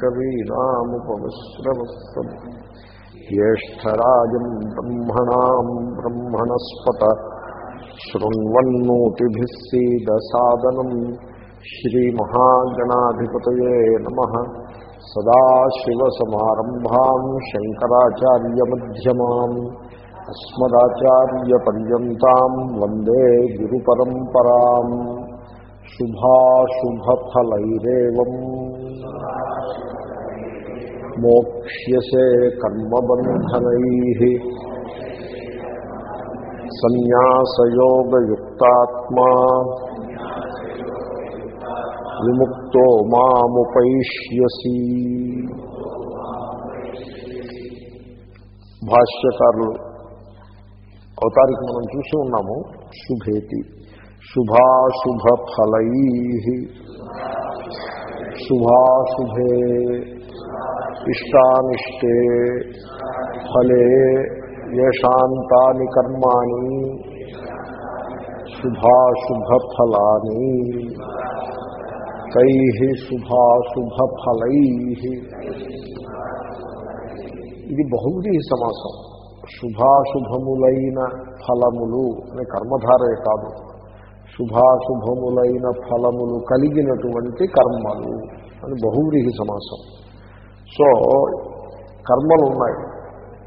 కవీనాముపమిశ్రవస్త్రం జ్యేష్టరాజం బ్రహ్మణాం బ్రహ్మణస్పత శృణ్వన్నోతిభిः సీదసాదనం శ్రీమహాగణాధిపతయే నమ సదాశివసమారంభాం శంకరాచార్యమ్యమాం అస్మదాచార్యపర్యంతం వందే గురుపరంపరాం శుభాశుభఫలైరేవం మోక్ష్యసే కర్మబంధనై. సన్యాసయోగయుక్తాత్మా. విముక్తో మాముపైష్యసి. భాష్యకారులు అవతారికి మనం చూసి ఉన్నాము శుభేతి. శుభాశుభ ఫలై శుభాశుభే. ఇష్టానిష్టే ఫలే ఏషాంతాని కర్మాణి శుభాశుభఫలాని తై శుభాశుభఫలై ఇది బహువ్రీ సమాసం. శుభాశుభములైన ఫలములు అనే కర్మధారే కాదు. శుభాశుభములైన ఫలములు కలిగినటువంటి కర్మలు అని బహువ్రీహి సమాసం. సో కర్మలు ఉన్నాయి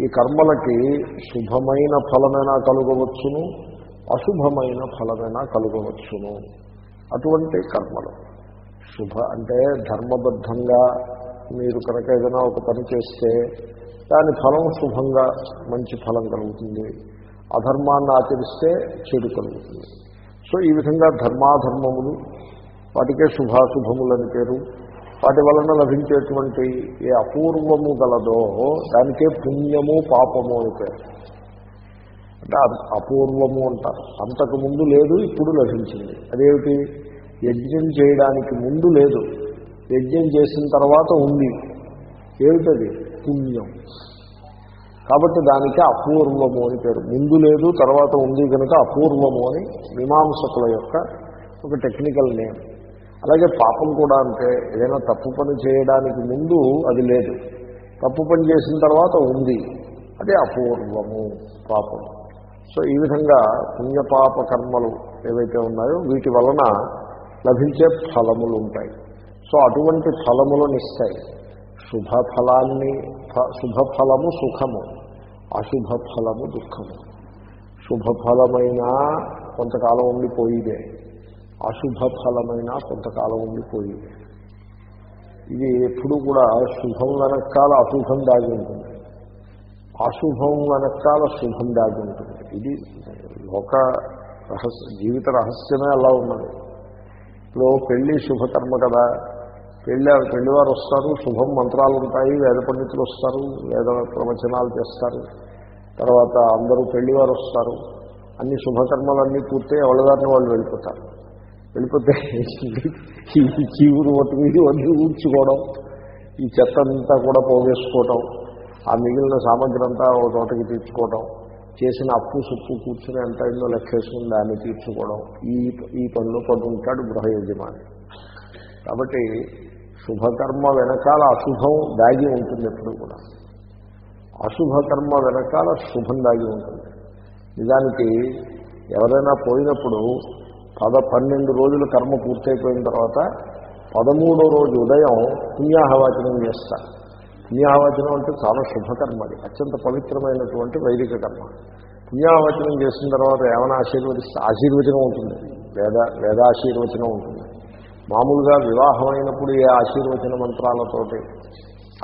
ఈ కర్మలకి శుభమైన ఫలమైనా కలుగవచ్చును అశుభమైన ఫలమైనా కలుగవచ్చును. అటువంటి కర్మలు. శుభ అంటే ధర్మబద్ధంగా మీరు కనుక ఏదైనా ఒక పని చేస్తే దాని ఫలం శుభంగా మంచి ఫలం కలుగుతుంది. అధర్మాన్ని ఆచరిస్తే చెడు కలుగుతుంది. సో ఈ విధంగా ధర్మాధర్మములు వాటికే శుభాశుభములని పేరు. వాటి వలన లభించేటువంటి ఏ అపూర్వము గలదో దానికే పుణ్యము పాపము అని పేరు. అంటే అపూర్వము అంటారు. అంతకు ముందు లేదు ఇప్పుడు లభించింది. అదేమిటి? యజ్ఞం చేయడానికి ముందు లేదు. యజ్ఞం చేసిన తర్వాత ఉంది. ఏమిటది? పుణ్యం. కాబట్టి దానికి అపూర్వము అని పేరు. ముందు లేదు తర్వాత ఉంది కనుక అపూర్వము అని మీమాంసకుల యొక్క ఒక టెక్నికల్ నేమ్. అలాగే పాపం కూడా అంటే ఏదైనా తప్పు పని చేయడానికి ముందు అది లేదు. తప్పు పని చేసిన తర్వాత ఉంది. అదే అపూర్వము పాపం. సో ఈ విధంగా పుణ్యపాప కర్మలు ఏవైతే ఉన్నాయో వీటి వలన లభించే ఫలములు ఉంటాయి. సో అటువంటి ఫలములను ఇస్తాయి శుభఫలాన్ని శుభఫలము సుఖము అశుభ ఫలము దుఃఖము. శుభఫలమైనా కొంతకాలం ఉండిపోయిదే. అశుభ ఫలమైన కొంతకాలం ఉండిపోయింది ఇది ఎప్పుడు కూడా శుభం వెనకాల అశుభం దాగి ఉంటుంది. అశుభం వెనకాల శుభం దాగి ఉంటుంది. ఇది లోక రహస్య జీవిత రహస్యమే అలా ఉన్నది. ఇప్పుడు పెళ్ళి శుభకర్మ కదా. పెళ్ళి పెళ్ళివారు వస్తారు శుభం మంత్రాలు ఉంటాయి వేద పండితులు వస్తారు వేద ప్రవచనాలు చేస్తారు. తర్వాత అందరూ పెళ్ళివారు వస్తారు. అన్ని శుభకర్మలన్నీ పూర్తి ఎవరిదారిని వాళ్ళు వెళ్ళిపోతారు. వెళ్ళిపోతే ఈ చీవురు ఒట్టు మీద వడ్డీ ఊడ్చుకోవడం ఈ చెత్త అంతా కూడా పోగేసుకోవటం ఆ మిగిలిన సామగ్రి అంతా ఒక తోటకి తీర్చుకోవడం చేసిన అప్పు సుప్పు కూర్చుని ఎంత అయిందో లెక్కేసుకుని దాన్ని తీర్చుకోవడం ఈ ఈ పనిలో పడి ఉంటాడు గృహ యజమాని. కాబట్టి శుభకర్మ వెనకాల అశుభం దాగి ఉంటుంది ఎప్పుడు కూడా. అశుభకర్మ వెనకాల శుభం దాగి ఉంటుంది. నిజానికి ఎవరైనా పోయినప్పుడు పద పన్నెండు రోజులు కర్మ పూర్తయిపోయిన తర్వాత పదమూడో రోజు ఉదయం పుణ్యాహవాచనం చేస్తా. పుణ్యాహవాచనం అంటే చాలా శుభకర్మ అది అత్యంత పవిత్రమైనటువంటి వైదిక కర్మ. పుణ్యాహవచనం చేసిన తర్వాత ఏమైనా ఆశీర్వదిస్తే ఆశీర్వచనం ఉంటుంది వేద వేదాశీర్వచనం ఉంటుంది. మామూలుగా వివాహమైనప్పుడు ఏ ఆశీర్వచన మంత్రాలతోటి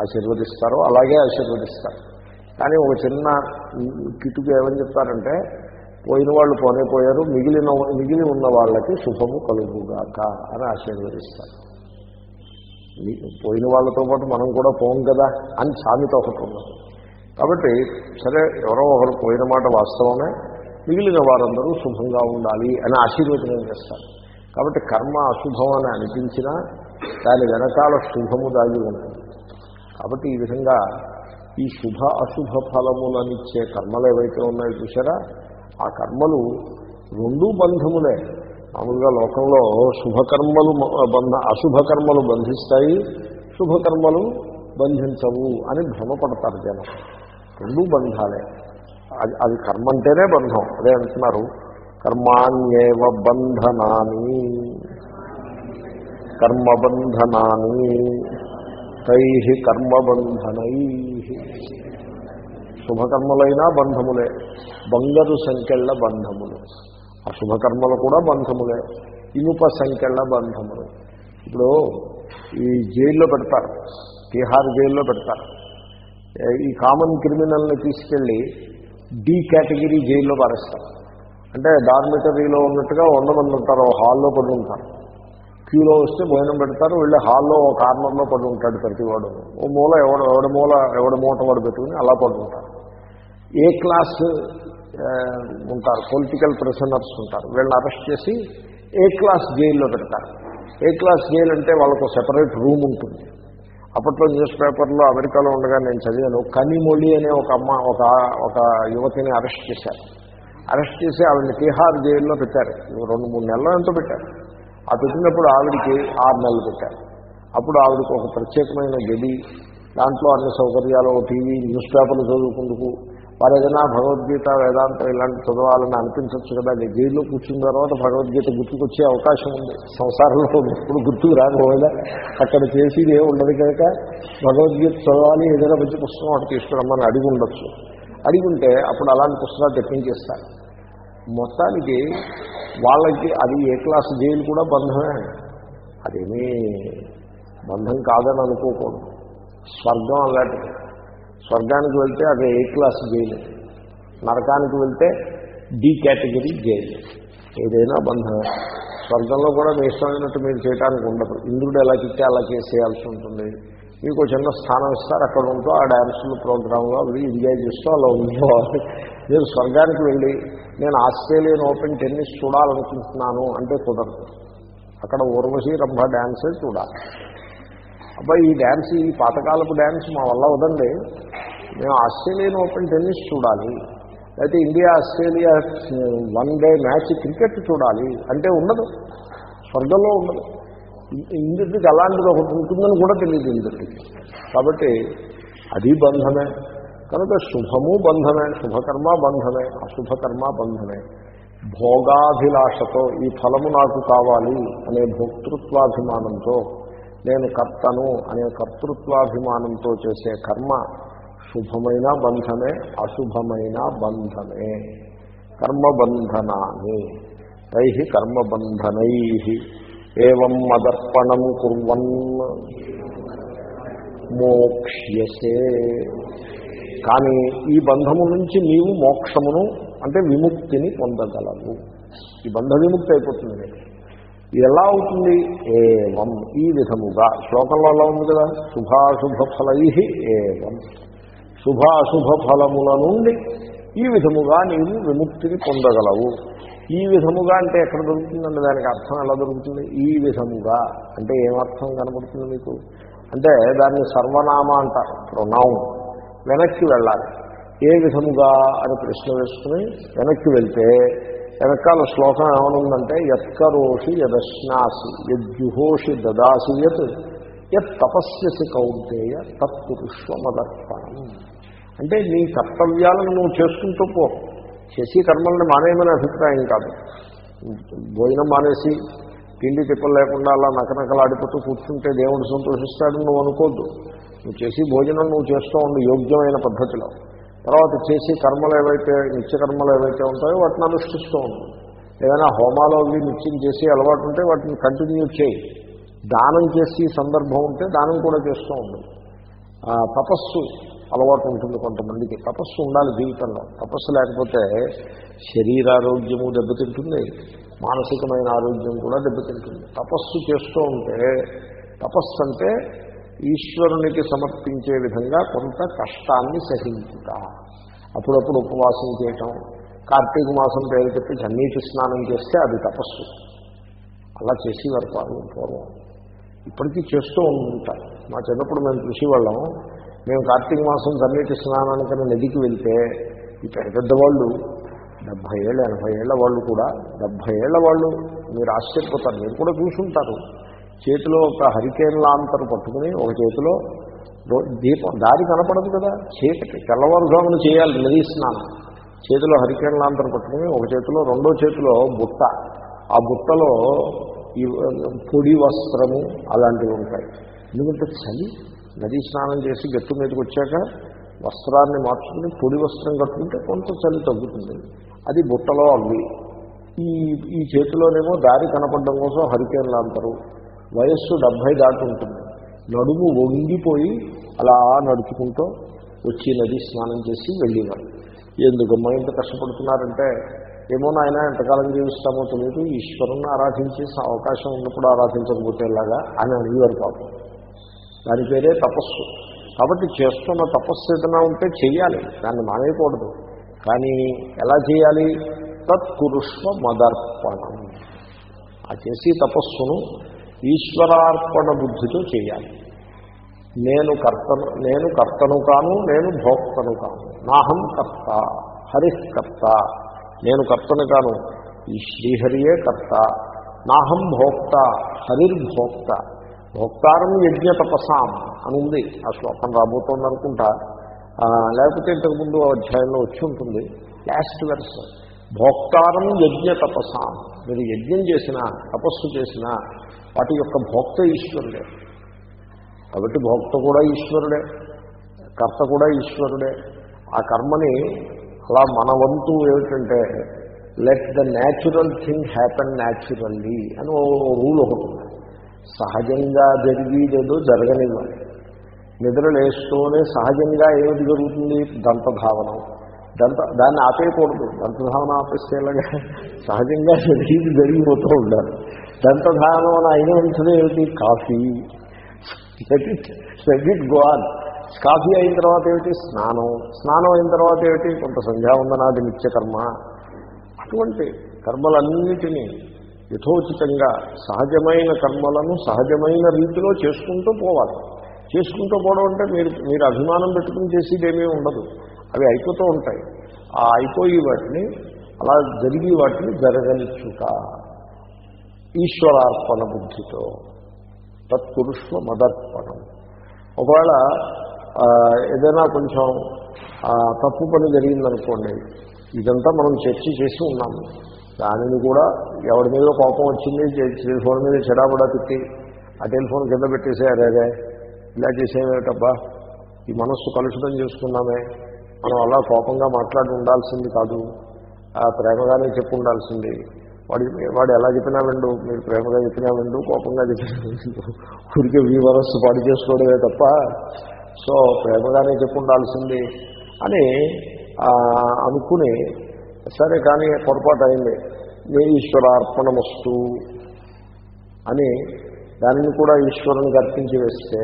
ఆశీర్వదిస్తారో అలాగే ఆశీర్వదిస్తారు. కానీ ఒక చిన్న కిటుకు ఏమని చెప్తారంటే పోయిన వాళ్ళు పోనే పోయారు మిగిలిన మిగిలి ఉన్న వాళ్ళకి శుభము కలుగుగాక అని ఆశీర్వదిస్తారు. పోయిన వాళ్ళతో పాటు మనం కూడా పోం కదా అని సామెత ఒకటి ఉన్నది. కాబట్టి సరే ఎవరో ఒకరు పోయిన మాట వాస్తవమే మిగిలిన వారందరూ శుభంగా ఉండాలి అని ఆశీర్వచనం చేస్తారు. కాబట్టి కర్మ అశుభం అని అనిపించినా దాని వెనకాల శుభము దాగి ఉంటుంది కాబట్టి ఈ విధంగా ఈ శుభ అశుభ ఫలములనిచ్చే కర్మలు ఏవైతే ఉన్నాయో చూసారా ఆ కర్మలు రెండూ బంధములే. మామూలుగా లోకంలో శుభకర్మలు బంధ అశుభకర్మలు బంధిస్తాయి శుభకర్మలు బంధించవు అని భ్రమపడతారు జనం. రెండూ బంధాలే. అది అది కర్మ అంటేనే బంధం. అదే అంటున్నారు. కర్మాణ్యేవ బంధనాన్ని కర్మబంధనాన్ని తై కర్మబంధనై శుభకర్మలైనా బంధములే. బంగారు సంఖ్యల బంధములు. ఆ శుభకర్మలు కూడా బంధములే. ఇనుప సంఖ్యల బంధములు. ఇప్పుడు ఈ జైల్లో పెడతారు. తిహార్ జైల్లో పెడతారు. ఈ కామన్ క్రిమినల్ని తీసుకెళ్ళి డి కేటగిరీ జైల్లో పారేస్తారు. అంటే డార్మిటరీలో ఉన్నట్టుగా వంద మంది ఉంటారు హాల్లో పడి ఉంటారు. క్యూలో వస్తే భోజనం పెడతారు వెళ్ళి హాల్లో ఓ కార్నర్లో పడి ఉంటాడు ప్రతివాడు. ఓ మూల ఎవడ ఎవడ మూల ఎవడ మూట వాడు పెట్టుకుని అలా పడుకుంటారు ఏ క్లాస్ ఉంటారు పొలిటికల్ ప్రిజనర్స్ ఉంటారు వీళ్ళని అరెస్ట్ చేసి ఏ క్లాస్ జైల్లో పెడతారు. ఏ క్లాస్ జైలు అంటే వాళ్ళకు సెపరేట్ రూమ్ ఉంటుంది. అప్పట్లో న్యూస్ పేపర్లో అమెరికాలో ఉండగా నేను చదివాను కనిమొళి అనే ఒక అమ్మ ఒక ఒక యువతిని అరెస్ట్ చేశారు. అరెస్ట్ చేసి ఆవిడని తీహార్ జైల్లో పెట్టారు. రెండు మూడు నెలలు ఎంతో పెట్టారు. ఆ పెట్టినప్పుడు ఆవిడికి ఆరు నెలలు పెట్టారు. అప్పుడు ఆవిడకి ఒక ప్రత్యేకమైన గది దాంట్లో అన్ని సౌకర్యాలు టీవీ న్యూస్ పేపర్లు చదువుకుందుకు వారు ఏదైనా భగవద్గీత వేదాంతం ఇలాంటి చదవాలని అనిపించవచ్చు కదా. అది జైల్లో కూర్చున్న తర్వాత భగవద్గీత గుర్తుకొచ్చే అవకాశం ఉంది. సంసారంలో ఎప్పుడు గుర్తుకు రాకపోయినా అక్కడ చేసేది ఏమి ఉండదు కనుక భగవద్గీత చదవాలి ఏదైనా మంచి పుస్తకం అటు తీసుకురమ్మని అడిగి ఉండొచ్చు. అడిగి ఉంటే అప్పుడు అలాంటి పుస్తకాలు తెప్పించేస్తారు మొత్తానికి వాళ్ళకి అది ఏ క్లాస్ జైలు కూడా బంధమే అదేమీ బంధం కాదని అనుకోకూడదు. స్వర్గం అలాంటిది. స్వర్గానికి వెళ్తే అది ఏ క్లాస్ జైలు? నరకానికి వెళ్తే డి కేటగిరీ జైలు. ఏదైనా బంధమే. స్వర్గంలో కూడా మీ ఇష్టమైనట్టు మీరు చేయడానికి ఉండదు. ఇంద్రుడు ఎలా చిక్తే అలా చేసేయాల్సి ఉంటుంది. మీకు చిన్న స్థానం ఇస్తారు. అక్కడ ఉంటూ ఆ డ్యాన్సులు ప్రోగ్రాంలో అవి ఎంజాయ్ చేస్తూ అలా ఉండేవాళ్ళు మీరు స్వర్గానికి వెళ్ళి నేను ఆస్ట్రేలియన్ ఓపెన్ టెన్నిస్ చూడాలనుకుంటున్నాను అంటే కుదరదు. అక్కడ ఊర్వశి రంభ డ్యాన్సే చూడాలి. అబ్బాయి ఈ డ్యాన్స్ ఈ పాతకాలపు డ్యాన్స్ మా వల్ల వదండి. మేము ఆస్ట్రేలియన్ ఓపెన్ టెన్నిస్ చూడాలి. అయితే India Australia one day match cricket చూడాలి. అంటే ఉండదు. స్వర్గంలో ఉండదు. ఇంద్రుడికి అలాంటిది ఒకటి ఉంటుందని కూడా తెలియదు ఇంద్రుడికి కాబట్టి అది బంధమే. కనుక శుభము బంధమే. శుభకర్మ బంధమే. అశుభకర్మ బంధమే. భోగాభిలాషతో ఈ ఫలము నాకు కావాలి అనే భోక్తృత్వాభిమానంతో నేను కర్తను అనే కర్తృత్వాభిమానంతో చేసే కర్మ శుభమైన బంధమే అశుభమైన బంధమే. కర్మబంధనాన్ని తై కర్మబంధనై. ఏం మదర్పణం కుర్వన్ మోక్ష్యసే. కానీ ఈ బంధము నుంచి నీవు మోక్షమును అంటే విముక్తిని పొందగలవు. ఈ బంధ విముక్తి అయిపోతుంది. ఇది ఎలా అవుతుంది? ఏవం. ఈ విధముగా. శ్లోకంలో ఎలా ఉంది కదా? శుభాశుభ ఫలై ఏవం. శుభాశుభ ఫలముల నుండి ఈ విధముగా నీవు విముక్తిని పొందగలవు. ఈ విధముగా అంటే ఎక్కడ దొరుకుతుందండి? దానికి అర్థం ఎలా దొరుకుతుంది? ఈ విధముగా. అంటే ఏమర్థం కనబడుతుంది మీకు? అంటే దాన్ని సర్వనామ అంటారు. ప్రొనౌన్. వెనక్కి వెళ్ళాలి. ఏ విధముగా అని ప్రశ్న వేసుకుని వెనక్కి వెళ్తే వెనకాల శ్లోకం ఏమనుందంటే యత్కరోషి యదశ్నాసి యజ్జుహోషి దదాసి యత్ యత్ తపస్యసి కౌంటేయ తత్పురుష్వమదర్పణం. అంటే నీ కర్తవ్యాలను నువ్వు చేసుకుంటూ పో. చేసి కర్మల్ని మానేయమనే అభిప్రాయం కాదు. భోజనం మానేసి తిండి తిప్పలు లేకుండా అలా నకనకలాడిపోతూ కూర్చుంటే దేవుడు సంతోషిస్తాడని నువ్వు అనుకోద్దు. నువ్వు చేసి భోజనం నువ్వు చేస్తూ ఉండు యోగ్యమైన పద్ధతిలో. తర్వాత చేసి కర్మలు ఏవైతే నిత్య కర్మలు ఏవైతే ఉంటాయో వాటిని అనుష్ఠిస్తూ ఉండు ఏదైనా హోమాలు అవి నిత్యం చేసి అలవాటు ఉంటే వాటిని కంటిన్యూ చేయి. దానం చేసి సందర్భం ఉంటే దానం కూడా చేస్తూ ఉంటుంది తపస్సు అలవాటు ఉంటుంది కొంతమందికి. తపస్సు ఉండాలి జీవితంలో. తపస్సు లేకపోతే శరీరారోగ్యము దెబ్బతింటుంది. మానసికమైన ఆరోగ్యం కూడా దెబ్బతింటుంది. తపస్సు చేస్తూ ఉంటే తపస్సు అంటే ఈశ్వరునికి సమర్పించే విధంగా కొంత కష్టాన్ని సహించుట అప్పుడప్పుడు ఉపవాసం చేయటం కార్తీక మాసం పేరు పెట్టి జన్నీటి స్నానం చేస్తే అది తపస్సు. అలా చేసేవారు పాలు పూర్వం. ఇప్పటికీ చేస్తూ ఉంటారు మా చిన్నప్పుడు మేము కృషి చూసేవాళ్ళం మేము కార్తీక మాసం జన్నీటి స్నానానికైనా నదికి వెళ్తే ఈ పెద్ద పెద్దవాళ్ళు డెబ్భై ఏళ్ళు ఎనభై ఏళ్ళ వాళ్ళు కూడా డెబ్భై ఏళ్ళ వాళ్ళు మీరు ఆశ్చర్యపోతారు. మీరు కూడా చూసుంటారు. చేతిలో ఒక హరికేన్ లాంతరు పట్టుకుని ఒక చేతిలో దీపం దారి కనపడదు కదా? చీకటి తెల్లవారుజామున చేయాలి నదీ స్నానం. చేతిలో హరికేన్ లాంతరు పట్టుకుని ఒక చేతిలో రెండో చేతిలో బుట్ట. ఆ బుట్టలో ఈ పొడి వస్త్రము అలాంటివి ఉంటాయి. ఎందుకంటే చలి నదీ స్నానం చేసి గట్టు మీదకి వచ్చాక వస్త్రాన్ని మార్చుకుని పొడి వస్త్రం కట్టుకుంటే కొంత చలి తగ్గుతుంది. అది బుట్టలో అవి ఈ ఈ చేతిలోనేమో దారి కనపడడం కోసం హరికేన్లు అంటారు వయస్సు డెబ్భై దాటి ఉంటుంది. నడుము వంగిపోయి అలా నడుచుకుంటూ వచ్చి నది స్నానం చేసి వెళ్ళేవారు ఎందుకమ్మా ఇంత కష్టపడుతున్నారంటే ఏమో నాయన ఎంతకాలం జీవిస్తామో తెలియదు ఈశ్వరుని ఆరాధించే అవకాశం ఉన్నప్పుడు ఆరాధించకపోతే ఎలాగా అని అడిగేవారు పాపం దాని పేరే తపస్సు. కాబట్టి చేస్తున్న తపస్సు ఏదైనా ఉంటే చేయాలి దాన్ని మానేయకూడదు. కానీ ఎలా చేయాలి? తత్పురుష్వ మదర్పణం ఆ చేసి తపస్సును ఈశ్వరార్పణ బుద్ధితో చేయాలి. నేను కర్తను నేను కర్తను కాను నేను భోక్తను కాను. నాహం కర్త హరికర్త నేను కర్తను కాను ఈ శ్రీహరియే కర్త. నాహం భోక్త హరిర్భోక్త భోక్తారం యజ్ఞ తపసాం అని ఉంది ఆ శ్లోకం రాబోతోంది అనుకుంటా లేకపోతే ఇంతకుముందు అధ్యాయంలో వచ్చి ఉంటుంది. లాస్ట్ వెర్స్ భోక్తారం యజ్ఞ తపసాం. మీరు యజ్ఞం చేసినా తపస్సు చేసినా వాటి యొక్క భోక్త ఈశ్వరుడే. కాబట్టి భోక్త కూడా ఈశ్వరుడే కర్త కూడా ఈశ్వరుడే. ఆ కర్మని అలా మన వంతు ఏమిటంటే let the natural thing happen naturally అని ఓ రూల్ ఒకటి సహజంగా జరిగేదేదో జరగనివ్వాలి. నిద్రలేస్తూనే సహజంగా ఏమిటి జరుగుతుంది? దంతధావనం. దంత దాన్ని ఆపేయకూడదు. దంతధావనం ఆపేసేలాగా సహజంగా శరీరం జరిగిపోతూ ఉండాలి. దంతధావనం అని అయిన వెంటనే ఏమిటి? కాఫీ. సెగిట్ గోన్ కాఫీ అయిన తర్వాత ఏమిటి? స్నానం. స్నానం అయిన తర్వాత ఏమిటి? కొంత సంధ్యావందనాది నిత్యకర్మ. అటువంటి కర్మలన్నిటినీ యథోచితంగా సహజమైన కర్మలను సహజమైన రీతిలో చేసుకుంటూ పోవాలి. చేసుకుంటూ పోవడం అంటే మీరు మీరు అభిమానం పెట్టుకుని చేసేది ఏమీ ఉండదు. అవి అయిపోతూ ఉంటాయి. ఆ అయిపోయి వాటిని అలా జరిగి వాటిని జరగనిచ్చుట. ఈశ్వరార్పణ బుద్ధితో తత్పురుష్వ మదర్పణం. ఒకవేళ ఏదైనా కొంచెం తప్పు పని జరిగిందనుకోండి ఇదంతా మనం చర్చ చేసి ఉన్నాము దానిని కూడా ఎవరి మీద కోపం వచ్చింది టెలిఫోన్ మీద చెడాబడా తిట్టి ఆ టెలిఫోన్ కింద పెట్టేసే అరే ఇలా చేసేమేటబ్బా ఈ మనస్సు కలుషితం చేసుకున్నామే. మనం అలా కోపంగా మాట్లాడి ఉండాల్సింది కాదు. ఆ ప్రేమగానే చెప్పు ఉండాల్సింది. వాడి వాడు ఎలా చెప్పినా విండు మీరు ప్రేమగా చెప్పినా విండు కోపంగా చెప్పినా విండు ఊరికే వీ వరస్సు పాడు చేసుకోవడమే తప్ప సో ప్రేమగానే చెప్పు ఉండాల్సింది అని అనుకుని సరే కానీ పొరపాటు అయింది. మీ ఈశ్వరార్పణమస్తు అని దానిని కూడా ఈశ్వరునికి అర్పించి వేస్తే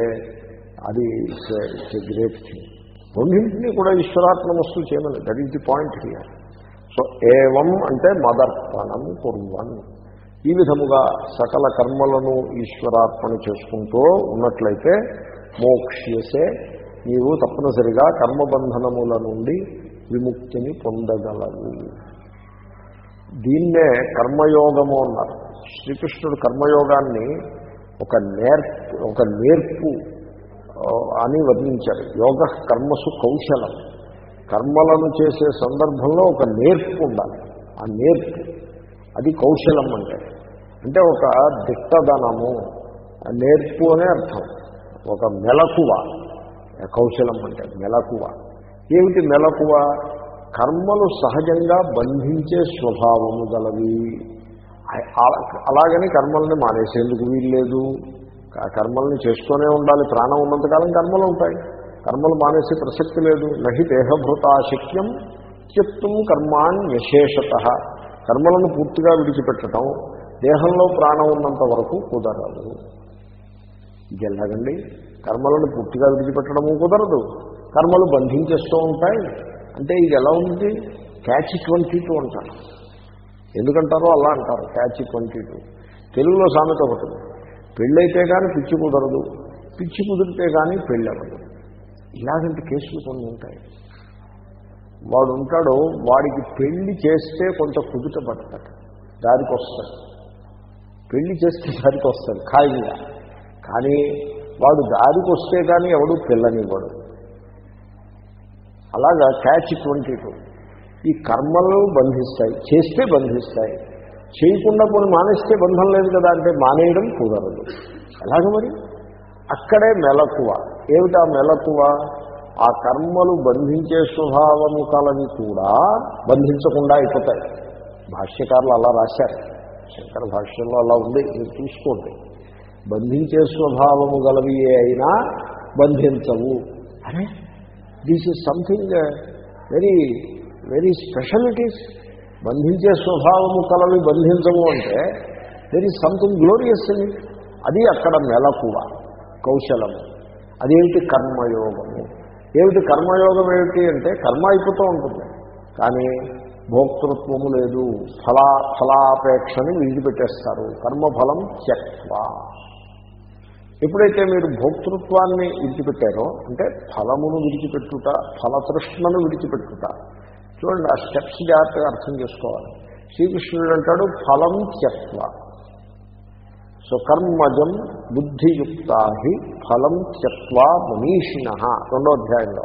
అది ఇట్స్ గ్రేట్ థింగ్. రెండింటినీ కూడా ఈశ్వరార్పణమస్తు చేయమని. That is the point here so ఏవం అంటే మదర్పణం కుర్వన్. ఈ విధముగా సకల కర్మలను ఈశ్వరార్పణ చేసుకుంటూ ఉన్నట్లయితే మోక్ష్యసే. నీవు తప్పనిసరిగా కర్మబంధనముల నుండి విముక్తిని పొందగలవు దీన్నే కర్మయోగము అన్నారు. శ్రీకృష్ణుడు కర్మయోగాన్ని ఒక నేర్పు ఒక నేర్పు అని వర్ణించారు యోగ కర్మసు కౌశలం. కర్మలను చేసే సందర్భంలో ఒక నేర్పు ఉండాలి. ఆ నేర్పు అది కౌశలం అంటే. అంటే ఒక దిట్టదనము. నేర్పు అనే అర్థం. ఒక మెలకువ. కౌశలం అంటే మెలకువ. ఏమిటి మెలకువ? కర్మలు సహజంగా బంధించే స్వభావము గలవి. అలాగని కర్మల్ని మానేసేందుకు వీల్లేదు. ఆ కర్మల్ని చేస్తూనే ఉండాలి. ప్రాణం ఉన్నంతకాలం కర్మలు ఉంటాయి. కర్మలు మానేసి ప్రసక్తి లేదు. నహి దేహభృతాశక్యం త్యక్తం కర్మాణ్యశేషత కర్మలను పూర్తిగా విడిచిపెట్టడం దేహంలో ప్రాణం ఉన్నంత వరకు కుదరదు. ఇది ఎలాగండి? కర్మలను పూర్తిగా విడిచిపెట్టడము కుదరదు. కర్మలు బంధించేస్తూ ఉంటాయి. అంటే ఇది ఎలా ఉంది? క్యాచ్ ట్వంటీ టూ అంటారు. ఎందుకంటారో అలా అంటారు. Catch twenty two. తెలుగులో సామెత ఒకటి పెళ్ళైతే కానీ పిచ్చి కుదరదు. పిచ్చి కుదిరితే కానీ పెళ్ళి అవ్వదు ఇలాగంటి కేసులు కొన్ని ఉంటాయి. వాడు ఉంటాడు వాడికి పెళ్ళి చేస్తే కొంత కుదుట పడతాడు. దారికి వస్తాడు పెళ్ళి చేస్తే దారికి వస్తాడు ఖాయిగా. కానీ వాడు దారికి వస్తే కానీ ఎవడు పిల్లనివ్వడు. అలాగా క్యాచ్ ట్వంటీ టూ. ఈ కర్మలను బంధిస్తాయి చేస్తే బంధిస్తాయి. చేయకుండా కొన్ని మానేస్తే బంధం లేదు కదా అంటే మానేయడం కుదరదు. ఎలాగ మరి? అక్కడే మెలకువ. ఏమిటా మెలకువ? ఆ కర్మలు బంధించే స్వభావము కలవి కూడా బంధించకుండా అయిపోతాయి. భాష్యకారులు అలా రాశారు. శంకర భాష్యంలో అలా ఉంది. మీరు చూసుకోండి. బంధించే స్వభావము గలవి ఏ అయినా బంధించవు. అనే this is something very very specialities బంధించే స్వభావము కలవి బంధించము అంటే వెరీ సంథింగ్ గ్లోరియస్ అని అది అక్కడ మెలకువ కౌశలము. అదేమిటి కర్మయోగము? ఏమిటి కర్మయోగం ఏమిటి అంటే కర్మ అయిపోతూ ఉంటుంది. కానీ భోక్తృత్వము లేదు. ఫలా ఫలాపేక్షని విడిచిపెట్టేస్తారు. కర్మఫలం త్యక్వ ఎప్పుడైతే మీరు భోక్తృత్వాన్ని విడిచిపెట్టారో అంటే ఫలమును విడిచిపెట్టుట ఫలతృష్ణను విడిచిపెట్టుట చూడండి ఆ స్టెప్స్ జాగ్రత్తగా అర్థం చేసుకోవాలి. శ్రీకృష్ణుడు అంటాడు ఫలం త్యక్వ. సో కర్మజం బుద్ధియుక్తా హి ఫలం త్యక్వా మనీషిణ రెండో అధ్యాయంలో.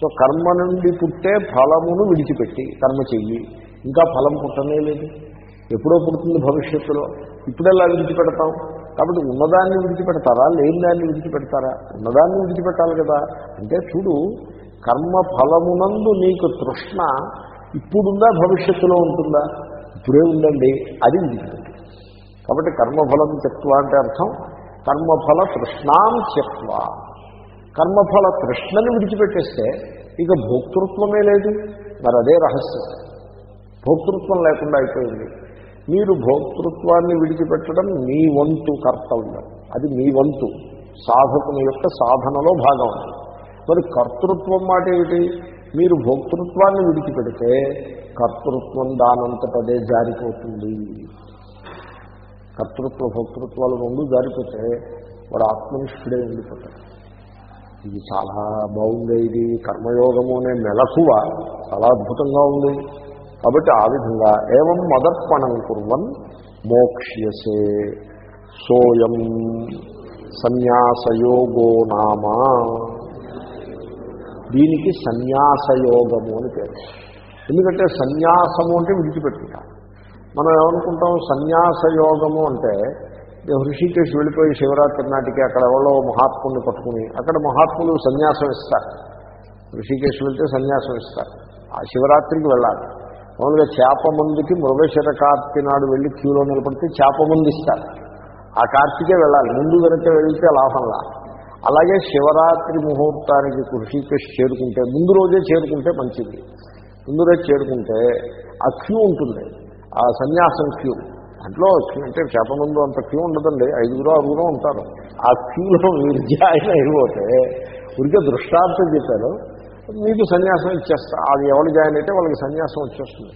సో కర్మ నుండి పుట్టే ఫలమును విడిచిపెట్టి కర్మ చెయ్యి. ఇంకా ఫలం పుట్టనే లేదు. ఎప్పుడో పుడుతుంది భవిష్యత్తులో. ఇప్పుడెలా విడిచిపెడతాం? కాబట్టి ఉన్నదాన్ని విడిచిపెడతారా? లేని దాన్ని విడిచిపెడతారా? ఉన్నదాన్ని విడిచిపెట్టాలి కదా. అంటే చూడు కర్మ ఫలమునందు నీకు తృష్ణ ఇప్పుడుందా భవిష్యత్తులో ఉంటుందా? ఇప్పుడే ఉందండి అది కాబట్టి కర్మఫలం త్యక్వ అంటే అర్థం కర్మఫల తృష్ణాం త్యక్వ కర్మఫల తృష్ణని విడిచిపెట్టేస్తే ఇక భోక్తృత్వమే లేదు మరి అదే రహస్యం. భోక్తృత్వం లేకుండా అయిపోయింది. మీరు భోక్తృత్వాన్ని విడిచిపెట్టడం మీ వంతు కర్తవ్యం. అది మీ వంతు. సాధకుని యొక్క సాధనలో భాగం. అది మరి కర్తృత్వం మాట ఏమిటి? మీరు భోక్తృత్వాన్ని విడిచిపెడితే కర్తృత్వం దానంతటదే జారిపోతుంది. కర్తృత్వ భోక్తృత్వాలు రెండు జారిపోతే వాడు ఆత్మనిష్ఠుడే ఉండిపోతాడు. ఇది చాలా బాగుంది. ఇది కర్మయోగము అనే మెలకువ చాలా అద్భుతంగా ఉంది. కాబట్టి ఆ విధంగా ఏవం మదర్పణం కుర్వన్ మోక్ష్యసే. సోయం సన్యాసయోగో నామా. దీనికి సన్యాసయోగము అని పేరు. ఎందుకంటే సన్యాసము అంటే విడిచిపెట్టుట మనం ఏమనుకుంటాం? సన్యాసయోగము అంటే హృషికేశ్ వెళ్ళిపోయి శివరాత్రి నాటికి అక్కడ ఎవరో మహాత్ముని పట్టుకుని అక్కడ మహాత్ములు సన్యాసం ఇస్తారు. హృషికేశ్ వెళ్తే సన్యాసం ఇస్తారు. ఆ శివరాత్రికి వెళ్ళాలి. మామూలుగా చేప మందికి మృగశిర కార్తీ నాడు వెళ్ళి క్యూలో నిలబడితే చేప మంది ఇస్తారు ఆ కార్తీకే వెళ్ళాలి. ముందు వెనక వెళ్తే లాభంలా అలాగే శివరాత్రి ముహూర్తానికి కృషికి చేరుకుంటే ముందు రోజే చేరుకుంటే మంచిది. ముందు రోజు చేరుకుంటే ఆ క్యూ ఉంటుంది. ఆ సన్యాసం క్యూ. దాంట్లో అంటే చేప ముందు అంత క్యూ ఉండదండి. ఐదుగురు ఆరుగురు ఉంటారు. ఆ క్యూలో మీరు జాయిన్ అయిపోతే ఉరికే దృష్టాంతం చెప్పారు. మీకు సన్యాసం ఇచ్చేస్తా అది ఎవరు జాయిన్ అయితే వాళ్ళకి సన్యాసం వచ్చేస్తుంది.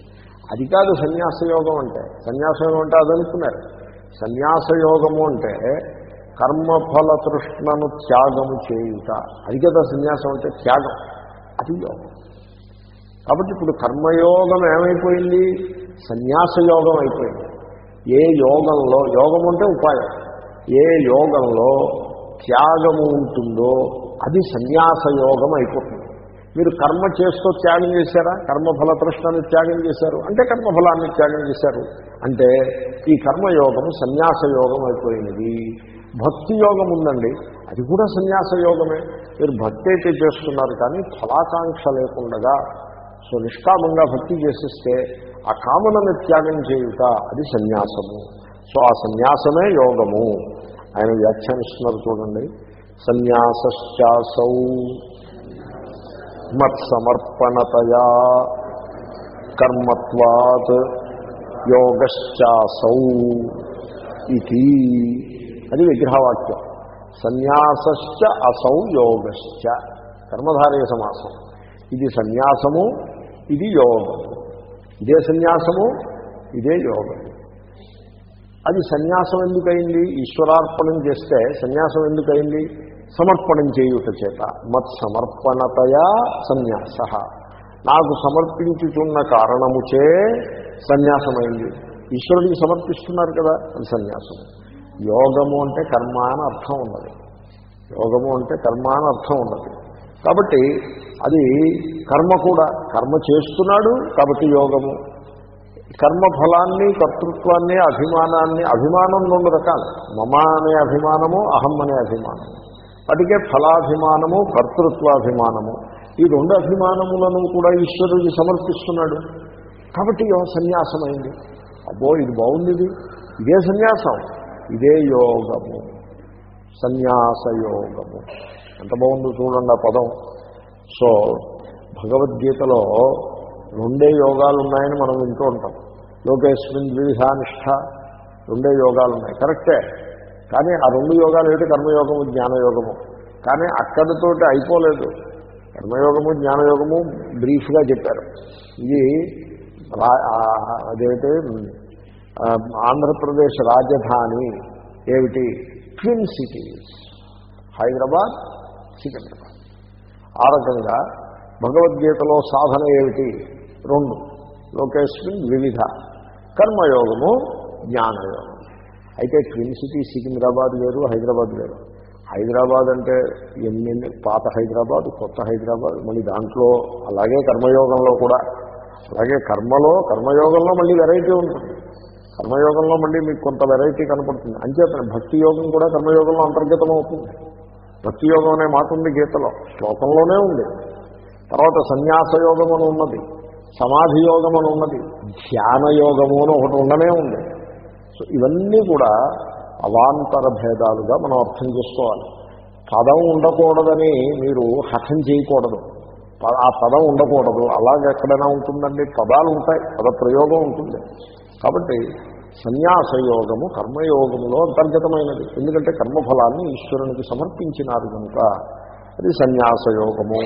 అది కాదు సన్యాస యోగం అంటే. సన్యాస యోగం అంటే అది అనుకున్నారు సన్యాస యోగము అంటే కర్మఫల తృష్ణను త్యాగము చేయుట. అది కదా సన్యాసం అంటే త్యాగం. అది యోగం. కాబట్టి ఇప్పుడు కర్మయోగం ఏమైపోయింది? సన్యాస యోగం అయిపోయింది. ఏ యోగంలో యోగం అంటే ఉపాయం. ఏ యోగంలో త్యాగము ఉంటుందో అది సన్యాస యోగం అయిపోతుంది. మీరు కర్మ చేస్తూ త్యాగం చేశారా? కర్మఫల తృష్ణాన్ని త్యాగం చేశారు. అంటే కర్మఫలాన్ని త్యాగం చేశారు. అంటే ఈ కర్మయోగం సన్యాస యోగం అయిపోయినది. భక్తి యోగం ఉందండి. అది కూడా సన్యాస యోగమే. మీరు భక్తి అయితే చేస్తున్నారు కానీ ఫలాకాంక్ష లేకుండగా సో నిష్కామంగా భక్తి చేసిస్తే ఆ కామనని త్యాగం చేయుట అది సన్యాసము. సో ఆ సన్యాసమే యోగము. ఆయన వ్యాఖ్యానిస్తున్నారు చూడండి. సన్యాసశ్చాసౌ మత్సమర్పణతయా కర్మత్వాత్ యోగశ్చాసౌ ఇది అది విగ్రహవాక్యం. సన్యాసశ్చ అసౌ యోగశ్చ. కర్మధారయ సమాసం. ఇది సన్యాసము ఇది యోగము. ఇదే సన్యాసము ఇదే యోగము. అది సన్యాసం ఎందుకయింది ఈశ్వరార్పణం చేస్తే సన్యాసం ఎందుకయింది సమర్పణం చేయుట చేత. మత్ సమర్పణతయా సన్యాస. నాకు సమర్పించుతున్న కారణముచే సన్యాసమైంది. ఈశ్వరుడికి సమర్పిస్తున్నారు కదా అది సన్యాసము. యోగము అంటే కర్మ అని అర్థం ఉన్నది. యోగము అంటే కర్మ అని అర్థం ఉన్నది. కాబట్టి అది కర్మ కూడా కర్మ చేస్తున్నాడు కాబట్టి యోగము. కర్మఫలాన్ని కర్తృత్వాన్ని అభిమానాన్ని అభిమానం రెండు రకాలు. మమ అనే అభిమానము అహం అనే అభిమానము. అటుకే ఫలాభిమానము కర్తృత్వాభిమానము. ఈ రెండు అభిమానములను కూడా ఈశ్వరుడికి సమర్పిస్తున్నాడు. కాబట్టి సన్యాసమైంది. అబ్బో ఇది బాగుంది ఇది. ఇదే సన్యాసం. ఇదే యోగము సన్యాసయోగము. ఎంత బాగుందో చూడండి ఆ పదం. సో భగవద్గీతలో రెండే యోగాలు ఉన్నాయని మనం వింటూ ఉంటాం. లోకేశ్వరిన్ ద్విధానిష్ట రెండే యోగాలు ఉన్నాయి కరెక్టే. కానీ ఆ రెండు యోగాలు ఏంటి కర్మయోగము జ్ఞానయోగము. కానీ అక్కడితోటి అయిపోలేదు. కర్మయోగము జ్ఞానయోగము బ్రీఫ్గా చెప్పారు. ఇది అదేంటి ఆంధ్రప్రదేశ్ రాజధాని ఏమిటి? Twin cities Hyderabad Secunderabad. ఆ రకంగా భగవద్గీతలో సాధన ఏమిటి? రెండు. లోకేశ్వరి వివిధ. కర్మయోగము జ్ఞానయోగం అయితే ట్విన్ సిటీ సికింద్రాబాద్ వేరు హైదరాబాద్ వేరు. హైదరాబాద్ అంటే ఎన్ని పాత హైదరాబాద్ కొత్త హైదరాబాద్? మళ్ళీ దాంట్లో అలాగే కర్మయోగంలో కూడా. అలాగే కర్మలో కర్మయోగంలో మళ్ళీ వెరైటీ ఉంటుంది. కర్మయోగంలో మళ్ళీ మీకు కొంత వెరైటీ కనపడుతుంది. అంచేతనే భక్తి యోగం కూడా కర్మయోగంలో అంతర్గతం అవుతుంది. భక్తి యోగం అనే మాట ఉంది గీతలో. శ్లోకంలోనే ఉంది. తర్వాత సన్యాస యోగం అని ఉన్నది. సమాధి యోగం అని ఉన్నది. ధ్యాన యోగము అని ఒకటి ఉండనే ఉంది. సో ఇవన్నీ కూడా అవాంతర భేదాలుగా మనం అర్థం చేసుకోవాలి. పదం ఉండకూడదని మీరు హఠం చేయకూడదు. ఆ పదం ఉండకూడదు. అలాగే ఎక్కడైనా ఉంటుందండి. పదాలు ఉంటాయి. పద ప్రయోగం ఉంటుంది. కాబట్టి సన్యాసయోగము కర్మయోగములో అంతర్గతమైనది. ఎందుకంటే కర్మఫలాన్ని ఈశ్వరునికి సమర్పించినారు కనుక అది సన్యాసయోగము.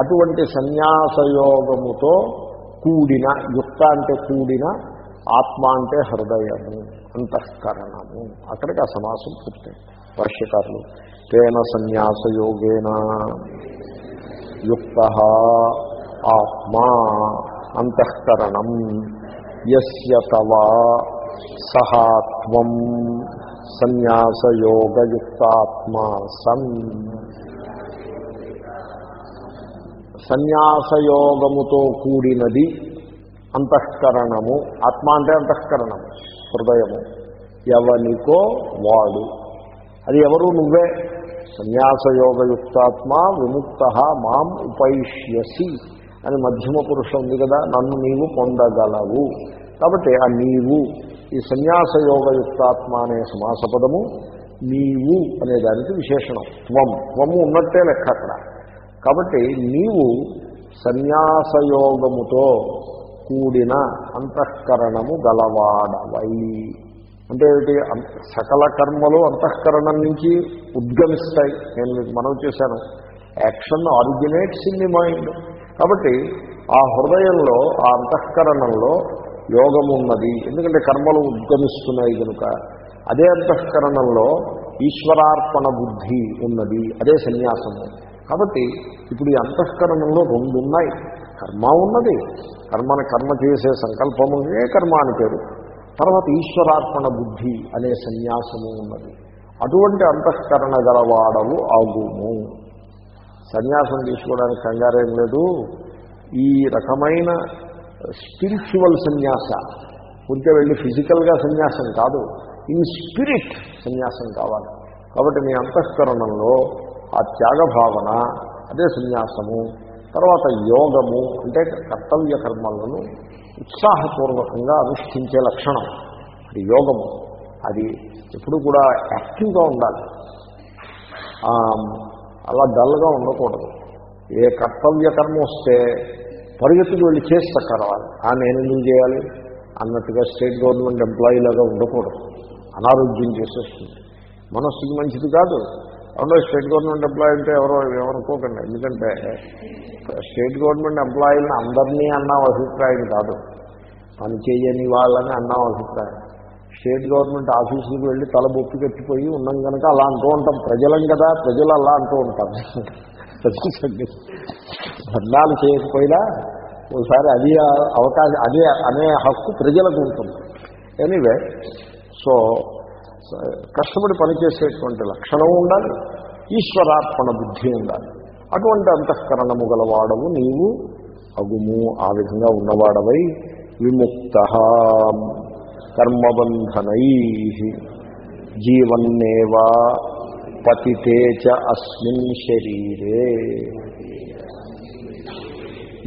అటువంటి సన్యాసయోగముతో కూడిన యుక్త అంటే కూడిన ఆత్మ అంటే హృదయము అంతఃకరణము. అక్కడికి ఆ సమాసం పూర్తయింది. భాష్యకారులు తేన సన్యాసయోగేన యుక్త ఆత్మా అంతఃకరణం. యస్య సహాత్వం సన్యాసయోగయుక్తాత్మా సన్ సన్యాసయోగముతో కూడినది అంతఃకరణము. ఆత్మ అంటే అంతఃకరణము హృదయము. ఎవనికో వాడు. అది ఎవరు? నువ్వే. సన్యాసయోగయుక్తాత్మ విముక్త మాం ఉపైష్యసి అని మధ్యమ పురుషం ఉంది కదా నన్ను నీవు పొందగలవు. కాబట్టి ఆ నీవు ఈ సన్యాసయోగయుక్తాత్మ అనే సమాసపదము నీవు అనే దానికి విశేషణం. త్వం. త్వము ఉన్నట్టే లెక్క అక్కడ. కాబట్టి నీవు సన్యాసయోగముతో కూడిన అంతఃకరణము గలవాడవై. అంటే ఏమిటి? సకల కర్మలు అంతఃకరణం నుంచి ఉద్గమిస్తాయి. నేను మీకు మనవి చేశాను. Action originates in the mind. కాబట్టి ఆ హృదయంలో ఆ అంతఃకరణంలో యోగం ఉన్నది ఎందుకంటే కర్మలు ఉద్గమిస్తున్నాయి కనుక. అదే అంతఃకరణంలో ఈశ్వరార్పణ బుద్ధి ఉన్నది. అదే సన్యాసము. కాబట్టి ఇప్పుడు ఈ అంతఃకరణంలో రెండు ఉన్నాయి కర్మ ఉన్నది. కర్మను కర్మ చేసే సంకల్పమునే కర్మ అని పేరు. తర్వాత ఈశ్వరార్పణ బుద్ధి అనే సన్యాసము ఉన్నది. అటువంటి అంతఃకరణ గలవాడవు ఆగుము. సన్యాసం తీసుకోవడానికి కంగారేం లేదు. ఈ రకమైన స్పిరిచువల్ సన్యాస ఉంటే వెళ్ళి ఫిజికల్గా సన్యాసం కాదు ఇన్ స్పిరిట్ సన్యాసం కావాలి. కాబట్టి మీ అంతఃకరణంలో ఆ త్యాగ భావన అదే సన్యాసము తర్వాత యోగము అంటే కర్తవ్య కర్మలను ఉత్సాహపూర్వకంగా అనుష్ఠించే లక్షణం. అది యోగము. అది ఎప్పుడు కూడా యాక్టివ్గా ఉండాలి. అలా డల్గా ఉండకూడదు. ఏ కర్తవ్య కర్మ వస్తే పరిగెత్తుకు వెళ్ళి చేస్తా కరవాలి ఆ నేను ఎందుకు చేయాలి? అన్నట్టుగా స్టేట్ గవర్నమెంట్ ఎంప్లాయీ లాగా ఉండకూడదు. అనారోగ్యం చేసేస్తుంది. మనస్సుకి మంచిది కాదు. అవును స్టేట్ గవర్నమెంట్ ఎంప్లాయీ అంటే ఎవరో ఏమనుకోకండి ఎందుకంటే స్టేట్ గవర్నమెంట్ ఎంప్లాయీలను అందరినీ అన్నా అభిప్రాయం కాదు. పని చేయని వాళ్ళని అన్నా అభిప్రాయం. స్టేట్ గవర్నమెంట్ ఆఫీసులకు వెళ్ళి తల బొప్పి కట్టిపోయి ఉన్నాం కనుక అలా అంటూ ఉంటాం. ప్రజలం కదా ప్రజలు అలా అంటూ ఉంటారు. ధర్నాలు చేయకపోయినా ఒకసారి అది అవకాశం అదే అనే హక్కు ప్రజలకు ఉంటుంది. ఎనీవే సో కష్టపడి పనిచేసేటువంటి లక్షణం ఉండాలి ఈశ్వరార్పణ బుద్ధి ఉండాలి. అటువంటి అంతఃకరణము గలవాడవు నీవు అగుము ఆ విధంగా ఉన్నవాడవై విముక్త. కర్మబంధనై. జీవన్నేవా పతితే చ అస్మిన్ శరీరే.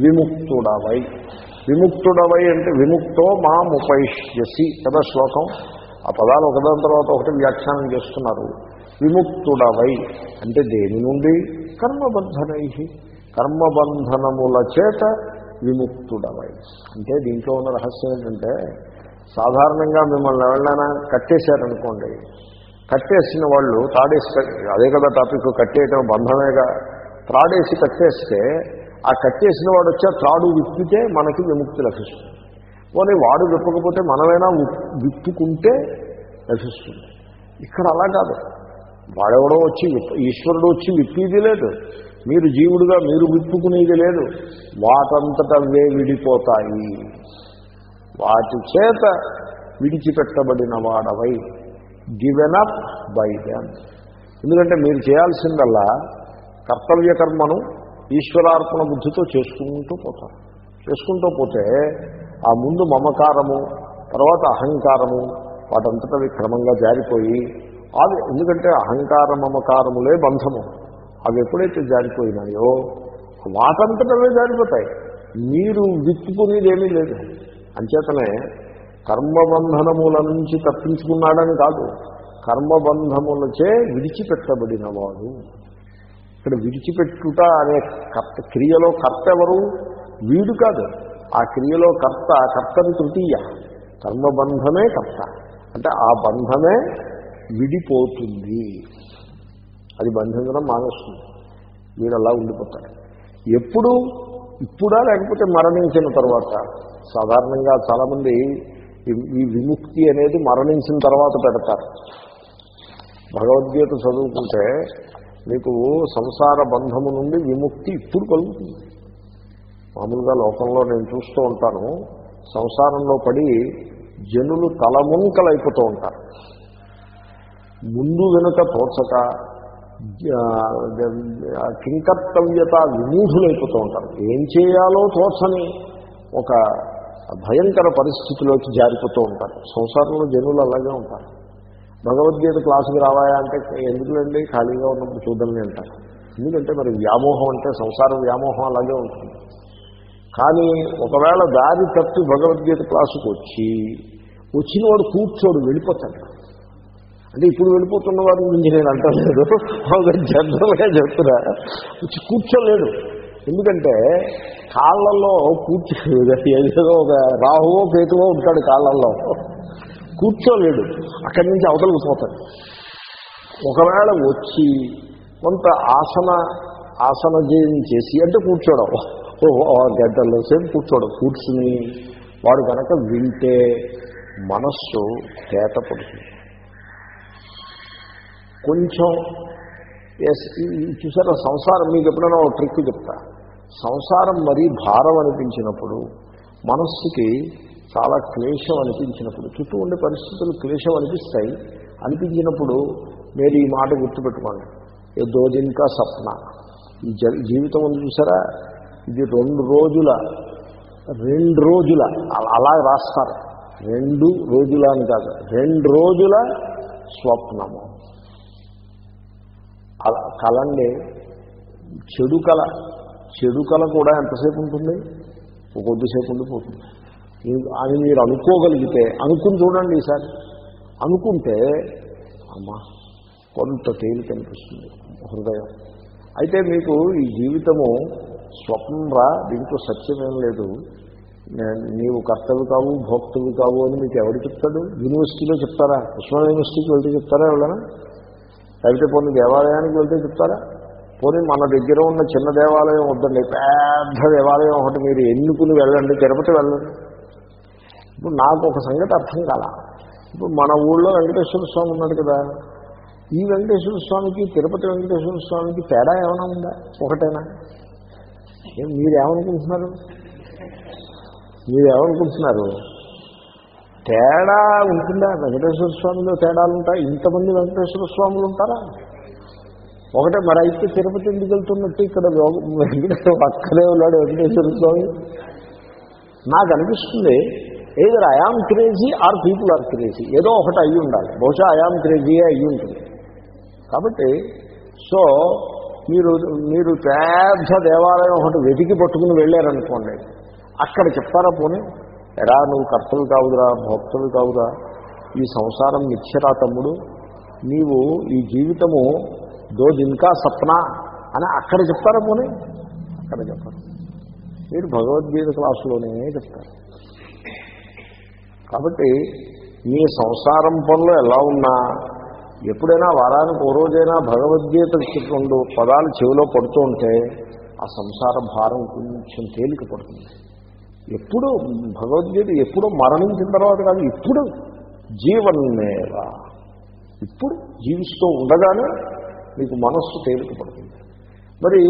విముక్తుడవై. విముక్తుడవై అంటే విముక్తో మాముపైష్యసి. కదా శ్లోకం? ఆ పదాలు ఒకదాని తర్వాత ఒకటి వ్యాఖ్యానం చేస్తున్నారు. విముక్తుడవై అంటే దేని నుండి? కర్మబంధనై. కర్మబంధనముల చేత విముక్తుడవై. అంటే దీంట్లో ఉన్న రహస్యం ఏంటంటే సాధారణంగా మిమ్మల్ని ఎవరైనా కట్టేశారనుకోండి. కట్టేసిన వాళ్ళు తాడేసి అదే కదా టాపిక్ కట్టేయటం బంధమేగా. త్రాడేసి కట్టేస్తే ఆ కట్టేసిన వాడు వచ్చే త్రాడు విప్పితే మనకి విముక్తి లభిస్తుంది. పోనీ వాడు విప్పకపోతే మనమైనా విప్పుకుంటే లభిస్తుంది. ఇక్కడ అలా కాదు. వాడెవడో వచ్చి ఈశ్వరుడు వచ్చి విప్పేది లేదు. మీరు జీవుడుగా మీరు విప్పుకునేది లేదు. వాటంతటవే విడిపోతాయి. వాటి చేత విడిచిపెట్టబడిన వాడవై. గివెన్ అప్ బై దెన్ ఎందుకంటే మీరు చేయాల్సిందల్లా కర్తవ్య కర్మను ఈశ్వరార్పణ బుద్ధితో చేసుకుంటూ పోతారు. చేసుకుంటూ పోతే ఆ ముందు మమకారము తర్వాత అహంకారము వాటంతటవి క్రమంగా జారిపోయి అది ఎందుకంటే అహంకార మమకారములే బంధము. అవి ఎప్పుడైతే జారిపోయినాయో వాటంతటవే జారిపోతాయి. మీరు విప్పుకునేది ఏమీ లేదు. అంచేతనే కర్మబంధనముల నుంచి తప్పించుకున్నాడని కాదు కర్మబంధములచే విడిచిపెట్టబడినవాడు. ఇక్కడ విడిచిపెట్టుట అనే కర్త క్రియలో కర్త ఎవరు? వీడు కాదు. ఆ క్రియలో కర్త కర్తని తృతీయ. కర్మబంధమే కర్త. అంటే ఆ బంధమే విడిపోతుంది. అది బంధించడం మానేస్తుంది. వీడు అలా ఉండిపోతాడు. ఎప్పుడు? ఇప్పుడా లేకపోతే మరణించిన తర్వాత? సాధారణంగా చాలామంది ఈ విముక్తి అనేది మరణించిన తర్వాత పెడతారు. భగవద్గీత చదువుకుంటే మీకు సంసార బంధము నుండి విముక్తి ఇప్పుడు కలుగుతుంది. మామూలుగా లోకంలో నేను చూస్తూ ఉంటాను సంసారంలో పడి జనులు తలముంకలైపోతూ ఉంటారు. ముందు వెనుక తోచక కింకర్తవ్యత విమూఢులైపోతూ ఉంటారు. ఏం చేయాలో తోచని ఒక భయంకర పరిస్థితిలోకి జారిపోతూ ఉంటారు. సంసారంలో జనులు అలాగే ఉంటారు. భగవద్గీత క్లాసుకి రావాయా అంటే ఎందుకులండి? ఖాళీగా ఉన్నప్పుడు చూద్దామని అంటారు. ఎందుకంటే మరి వ్యామోహం అంటే సంసార వ్యామోహం అలాగే ఉంటుంది. కానీ ఒకవేళ దారి తప్పి భగవద్గీత క్లాసుకు వచ్చి వచ్చిన వాడు కూర్చోడు వెళ్ళిపోతాడు. అంటే ఇప్పుడు వెళ్ళిపోతున్న వారి గురించి నేను అంటలేదు. జనరల్గా చెప్తున్నా. వచ్చి కూర్చోలేడు. ఎందుకంటే కాళ్ళల్లో కూర్చో ఏదో ఒక రాహువో కేతువో ఉంటాడు కాళ్ళల్లో. కూర్చోలేడు. అక్కడి నుంచి అవతలకు పోతాడు. ఒకవేళ వచ్చి కొంత ఆసన ఆసన చేసి అంటే కూర్చోడం. ఓ గంటల్లో సేపు కూర్చోడు. కూర్చుని వాడు కనుక వింటే మనస్సు తేట పడుతుంది. కొంచెం చూసారా సంసారం మీకు ఎప్పుడైనా ఒక ట్రిక్ చెప్తా. సంసారం మరీ భారం అనిపించినప్పుడు మనస్సుకి చాలా క్లేశం అనిపించినప్పుడు చుట్టూ ఉండే పరిస్థితులు క్లేశం అనిపిస్తాయి. అనిపించినప్పుడు మీరు ఈ మాట గుర్తుపెట్టుకోండి ఏ దో దిన్కా సప్న. ఈ జీవితం ఉంది చూసారా? ఇది రెండు రోజుల రెండు రోజుల అలా రాస్తారు. రెండు రోజుల అని కాదు రెండు రోజుల స్వప్నము. అలా కలండి చెడు కళ చెడు కళ కూడా ఎంతసేపు ఉంటుంది? కొద్దిసేపు ఉండిపోతుంది. అని మీరు అనుకోగలిగితే అనుకుని చూడండి ఈసారి. అనుకుంటే అమ్మా కొంత తేలిక అనిపిస్తుంది హృదయం. అయితే మీకు ఈ జీవితము స్వప్నరా? దీంట్లో సత్యమేం లేదు. నీవు కర్తవి కావు భోక్తవి కావు అని మీకు ఎవరు చెప్తాడు? యూనివర్సిటీలో చెప్తారా? ఉస్మాన్ యూనివర్సిటీకి వెళ్తే చెప్తారా ఎవరైనా? లేకపోతే పోనీ దేవాలయానికి వెళ్తే చెప్తారా? పోనీ మన దగ్గర ఉన్న చిన్న దేవాలయం వద్దండి పెద్ద దేవాలయం ఒకటి మీరు ఎన్నుకుని వెళ్ళండి తిరుపతి వెళ్ళండి. ఇప్పుడు నాకు ఒక సంగతి అర్థం కాల. ఇప్పుడు మన ఊళ్ళో వెంకటేశ్వర స్వామి ఉన్నాడు కదా. ఈ వెంకటేశ్వర స్వామికి తిరుపతి వెంకటేశ్వర స్వామికి తేడా ఏమైనా ఉందా? ఒకటేనా? మీరేమనుకుంటున్నారు? మీరేమనుకుంటున్నారు? తేడా ఉంటుందా? వెంకటేశ్వర స్వామిలో తేడాలు ఉంటాయి? ఇంతమంది వెంకటేశ్వర స్వాములు ఉంటారా? ఒకటే మరి అయితే తిరుపతి ఎందుకు వెళ్తున్నట్టు ఇక్కడ వెంకటేశ్వర పక్కనే ఉన్నాడు వెంకటేశ్వర స్వామి? నాకు అనిపిస్తుంది ఏదో I am crazy or people are crazy ఏదో ఒకటి అయ్యి ఉండాలి. బహుశా ఐఆమ్ క్రేజీయే అయ్యి ఉంటుంది. కాబట్టి సో మీరు మీరు పెద్ద దేవాలయం ఒకటి వెతికి పట్టుకుని వెళ్ళారనుకోండి అక్కడ చెప్తారా పోనీ? ఎరా నువ్వు కర్తలు కావురా భక్తులు కావురా? ఈ సంసారం మిథ్యరా తమ్ముడు? నీవు ఈ జీవితము దో దిన్కా సప్నా అని అక్కడ చెప్తారా పోనీ? అక్కడ చెప్పారు. మీరు భగవద్గీత క్లాసులోనే చెప్తారు. కాబట్టి మీ సంసారం పనులు ఎలా ఉన్నా ఎప్పుడైనా వారానికి ఓ రోజైనా భగవద్గీత రెండు పదాలు చెవిలో పడుతూ ఉంటే ఆ సంసార భారం కొంచెం తేలిక పడుతుంది. ఎప్పుడు భగవద్గీత ఎప్పుడో మరణించిన తర్వాత కాదు ఇప్పుడు జీవన్మేవ ఇప్పుడు జీవిస్తూ ఉండగానే మీకు మనస్సు తేలిక పడుతుంది. మరి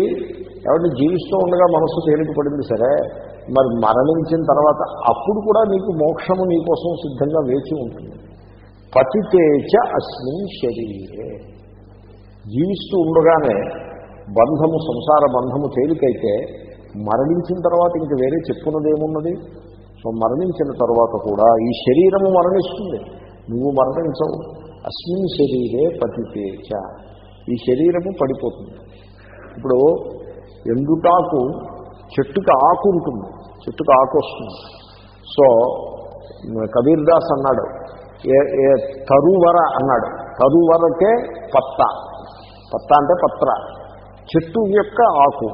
ఎవరిని జీవిస్తూ ఉండగా మనస్సు తేలిక పడింది సరే మరి మరణించిన తర్వాత అప్పుడు కూడా నీకు మోక్షము నీకోసం సిద్ధంగా వేచి ఉంటుంది. పతితేచ అస్మిన్ శరీరే. జీవిస్తూ ఉండగానే బంధము సంసార బంధము తేలికైతే మరణించిన తర్వాత ఇంక వేరే చెప్పున్నదేమున్నది? సో మరణించిన తర్వాత కూడా ఈ శరీరము మరణిస్తుంది. నువ్వు మరణించవు. అస్మిన్ శరీరే పతితేచ ఈ శరీరము పడిపోతుంది. ఇప్పుడు ఎందుటాకు చెట్టుకి ఆకు ఉంటుంది. చెట్టుకి ఆకు వస్తుంది. సో కబీర్ దాస్ అన్నాడు ఏ ఏ తరువర అన్నాడు. తరువరకే పత్త. పత్త అంటే పత్ర. చెట్టు యొక్క ఆకు.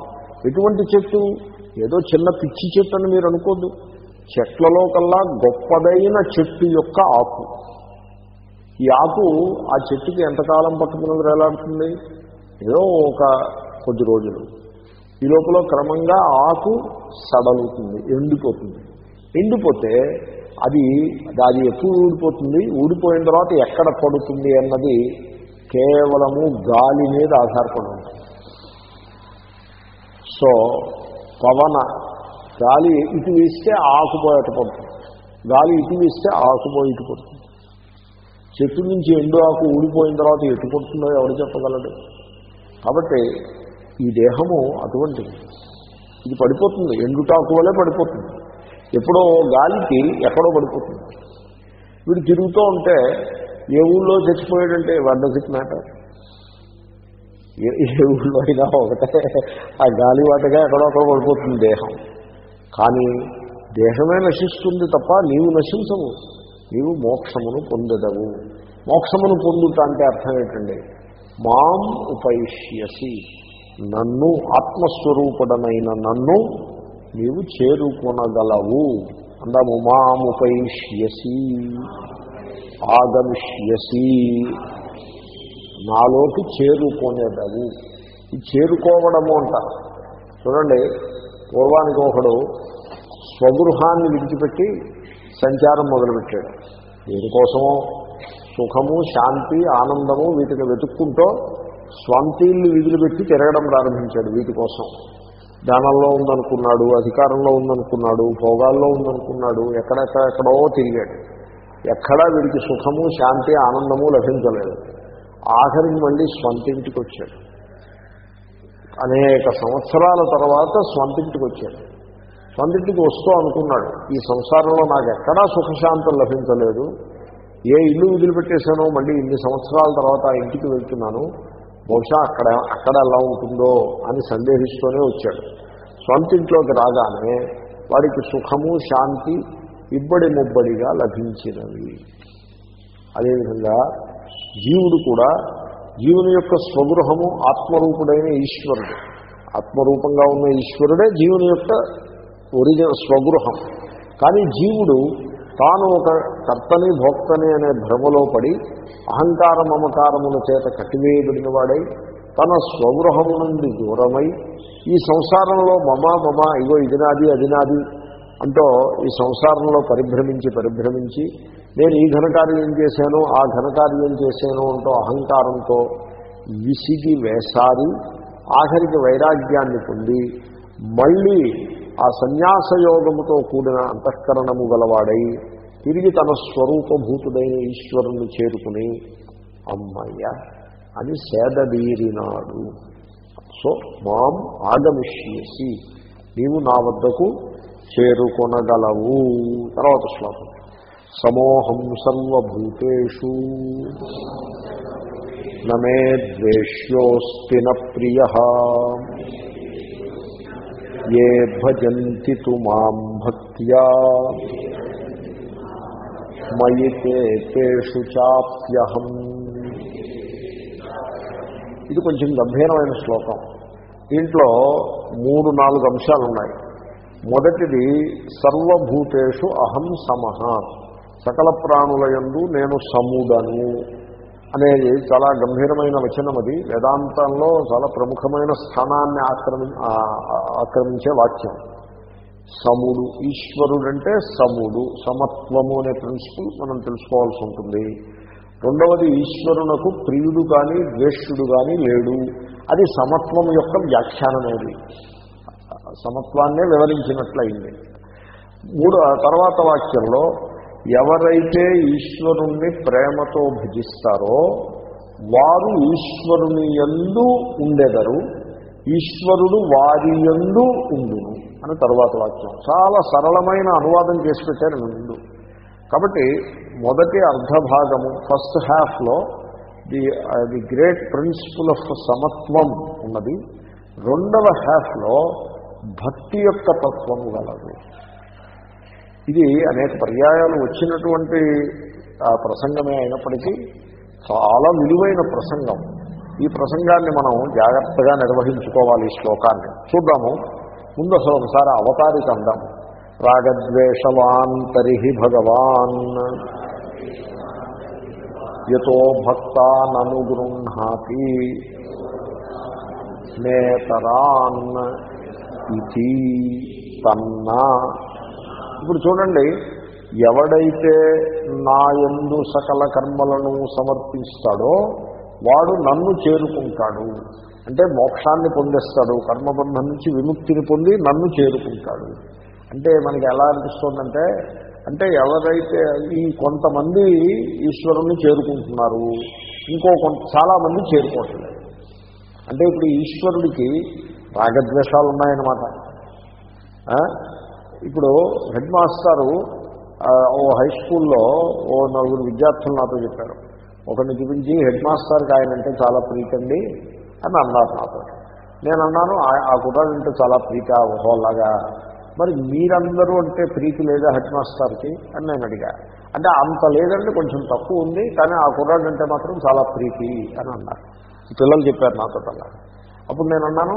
ఎటువంటి చెట్టు? ఏదో చిన్న పిచ్చి చెట్టు అని మీరు అనుకోద్దు. చెట్లలో కల్లా గొప్పదైన చెట్టు యొక్క ఆకు. ఈ ఆకు ఆ చెట్టుకి ఎంతకాలం పట్టుకున్నది ఎలా ఉంటుంది? ఏదో ఒక కొద్ది రోజులు. ఈ లోపల క్రమంగా ఆకు సడలుతుంది ఎండిపోతుంది. ఎండిపోతే అది అది ఎప్పుడు ఊడిపోతుంది? ఊడిపోయిన తర్వాత ఎక్కడ పడుతుంది అన్నది కేవలము గాలి మీద ఆధారపడి ఉంటుంది. సో పవన గాలి ఇటు వేస్తే ఆకుపోయట పడుతుంది. గాలి ఇటు వేస్తే ఆకుపోయి ఇటు పడుతుంది. చెట్టు నుంచి ఎండు ఆకు ఊడిపోయిన తర్వాత ఎటు పడుతుందో ఎవరు చెప్పగలడు? కాబట్టి ఈ దేహము అటువంటిది. ఇది పడిపోతుంది. ఎండుటాకు వల్లే పడిపోతుంది. ఎప్పుడో గాలికి ఎక్కడో పడిపోతుంది. వీడు తిరుగుతూ ఉంటే ఏ ఊళ్ళో చచ్చిపోయాడంటే వన్ డస్ ఇట్ మ్యాటర్? ఏ ఏ ఊళ్ళో అయినా ఒకటే. ఆ గాలి వాటగా ఎక్కడో అక్కడ పడిపోతుంది దేహం. కానీ దేహమే నశిస్తుంది తప్ప నీవు నశించవు. నీవు మోక్షమును పొందదవు. మోక్షమును పొందుట అంటే అర్థం ఏంటండి మాం ఉపైష్యసి. నన్ను ఆత్మస్వరూపుడనైన నన్ను నీవు చేరుకొనగలవు. అందాము మాముపైష్యసి ఆగమిష్యసి. నాలోకి చేరుకొనేదవు. ఈ చేరుకోవడము అంటారు చూడండి పూర్వానికి ఒకడు స్వగృహాన్ని విడిచిపెట్టి సంచారం మొదలుపెట్టాడు. దేనికోసమో సుఖము శాంతి ఆనందము వీటిని వెతుక్కుంటూ స్వాంతీళ్ళు విధులు పెట్టి తిరగడం ప్రారంభించాడు వీటి కోసం. ధనంలో ఉందనుకున్నాడు అధికారంలో ఉందనుకున్నాడు భోగాల్లో ఉందనుకున్నాడు ఎక్కడెక్కడెక్కడో తిరిగాడు. ఎక్కడా వీడికి సుఖము శాంతి ఆనందము లభించలేదు. ఆఖరికి మళ్ళీ స్వంతింటికి వచ్చాడు అనేక సంవత్సరాల తర్వాత స్వంతింటికి వచ్చాడు స్వంతింటికి వస్తూ అనుకున్నాడు ఈ సంసారంలో నాకు ఎక్కడా సుఖశాంతం లభించలేదు. ఏ ఇల్లు వదిలిపెట్టేశానో మళ్ళీ ఇన్ని సంవత్సరాల తర్వాత ఆ ఇంటికి వెళ్తున్నాను. బహుశా అక్కడ అక్కడ ఎలా ఉంటుందో అని సందేహిస్తూనే వచ్చాడు. స్వంతింట్లోకి రాగానే వాడికి సుఖము శాంతి ఇబ్బడి ముబ్బడిగా లభించినవి. అదేవిధంగా జీవుడు కూడా జీవుని యొక్క స్వగృహము ఆత్మరూపుడైన ఈశ్వరుడు. ఆత్మరూపంగా ఉన్న ఈశ్వరుడే జీవుని యొక్క ఒరిజినల్ స్వగృహం. కానీ జీవుడు తాను ఒక కర్తని భోక్తని అనే భ్రమలో పడి అహంకార మమకారముల చేత కట్టివేయబడిన వాడై తన స్వగృహము నుండి దూరమై ఈ సంసారంలో మమ మమ ఇగో ఇది నాది అది నాది అంటూ ఈ సంసారంలో పరిభ్రమించి పరిభ్రమించి నేను ఈ ఘనకార్యం చేశాను ఆ ఘనకార్యం చేశాను అంటూ అహంకారంతో విసిగి వేసారి ఆఖరికి వైరాగ్యాన్ని పొంది మళ్ళీ ఆ సన్యాసయోగముతో కూడిన అంతఃకరణము గలవాడై తిరిగి తన స్వరూపభూతుడైన ఈశ్వరుని చేరుకుని అమ్మయ్య అని సేదదీరినాడు. సో మాం ఆగమిష్యసి నీవు నా వద్దకు చేరుకొనగలవు. తర్వాత శ్లోకం. సమోహం సర్వభూతేషు. నమే ద్వేష్యోస్తి న ప్రియ. ఏ భజంతి తు మాం భక్త్యా? మయి తేషు చాప్యహం. ఇది కొంచెం గంభీరమైన శ్లోకం. దీంట్లో మూడు నాలుగు అంశాలు ఉన్నాయి మొదటిది సర్వభూతేషు అహం సమహ సకల ప్రాణులయందు నేను సముడను అనేది చాలా గంభీరమైన వచనం అది. వేదాంతంలో చాలా ప్రముఖమైన స్థానాన్ని ఆక్రమి ఆక్రమించే వాక్యం. సముడు ఈశ్వరుడంటే సముడు సమత్వము అనే ప్రిన్సిపల్ మనం తెలుసుకోవాల్సి ఉంటుంది. రెండవది ఈశ్వరునకు ప్రియుడు కానీ ద్వేష్యుడు కానీ లేడు. అది సమత్వం యొక్క వ్యాఖ్యానమేది సమత్వాన్నే వివరించినట్లయింది. మూడు తర్వాత వాక్యంలో ఎవరైతే ఈశ్వరుణ్ణి ప్రేమతో భజిస్తారో వారు ఈశ్వరుని ఎందు ఉండెదరు ఈశ్వరుడు వారి ఎందు ఉండును అని తర్వాత వాక్యం. చాలా సరళమైన అనువాదం చేసి పెట్టారు ముందు. కాబట్టి మొదటి అర్ధభాగము ఫస్ట్ హాఫ్లో the the great principle of సమత్వం ఉన్నది. రెండవ హాఫ్లో భక్తి యొక్క తత్వము గలదు. ఇది అనేక పర్యాయాలు వచ్చినటువంటి ఆ ప్రసంగమే అయినప్పటికీ చాలా విలువైన ప్రసంగం. ఈ ప్రసంగాన్ని మనం జాగ్రత్తగా నిర్వహించుకోవాలి ఈ శ్లోకాన్ని. చూద్దాము. ముందు అసలు ఒకసారి అవతారిక అందాం రాగద్వేషవాన్ తరిహి భగవాన్. యతో భక్తానను గృహాతి నేతరాన్ ఇది తన్నా ఇప్పుడు చూడండి ఎవడైతే నా ఎందు సకల కర్మలను సమర్పిస్తాడో వాడు నన్ను చేరుకుంటాడు. అంటే మోక్షాన్ని పొందేస్తాడు కర్మబంధం నుంచి విముక్తిని పొంది నన్ను చేరుకుంటాడు. అంటే మనకి ఎలా అనిపిస్తుందంటే అంటే ఎవరైతే ఈ కొంతమంది ఈశ్వరుణ్ణి చేరుకుంటున్నారు ఇంకో కొంత చాలామంది చేరుకోవట్లేదు. అంటే ఇప్పుడు ఈశ్వరుడికి రాగద్వేషాలు ఉన్నాయన్నమాట ఇప్పుడు హెడ్ మాస్టారు ఓ హై స్కూల్లో ఓ నలుగురు విద్యార్థులు నాతో చెప్పారు. ఒకరిని చూపించి హెడ్ మాస్టర్కి ఆయన అంటే చాలా ప్రీతండి అని అన్నారు నాతో. నేను అన్నాను "ఆ- ఆ అంటే చాలా ప్రీత ఓహోలాగా మరి మీరందరూ అంటే ప్రీతి లేదా హెడ్ మాస్టర్కి? అని నేను అడిగా. అంటే అంత లేదండి కొంచెం తక్కువ ఉంది కానీ ఆ కుర్రాడంటే మాత్రం చాలా ప్రీతి అని అన్నారు. పిల్లలు చెప్పారు నాతో అలా అప్పుడు నేను అన్నాను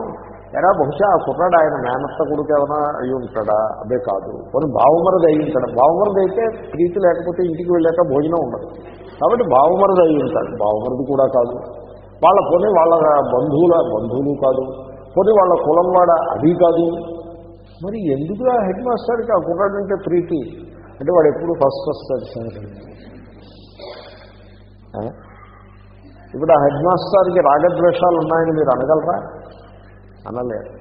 ఎరా బహుశా ఆ కుర్రాడు ఆయన మేనత్త కొడుకు ఏమైనా అయి ఉంటాడా? అదే కాదు. కొన్ని బావమరది అయి ఉంటాడు? బావమరది అయితే ప్రీతి లేకపోతే ఇంటికి వెళ్ళాక భోజనం ఉండదు. కాబట్టి బావమరది అయి ఉంటాడు. బావమరది కూడా కాదు. వాళ్ళ పోనీ వాళ్ళ బంధువుల బంధువులు కాదు. పోనీ వాళ్ళ కులం వాడ అది కాదు. మరి ఎందుకు ఆ హెడ్ మాస్టర్కి ఆ కుర్రాడు అంటే ప్రీతి? అంటే వాడు ఎప్పుడు ఫస్ట్ వస్తాడు సంగతి ఇప్పుడు ఆ హెడ్ మాస్టర్కి రాగద్వేషాలు ఉన్నాయని మీరు అనగలరా? అనలేరు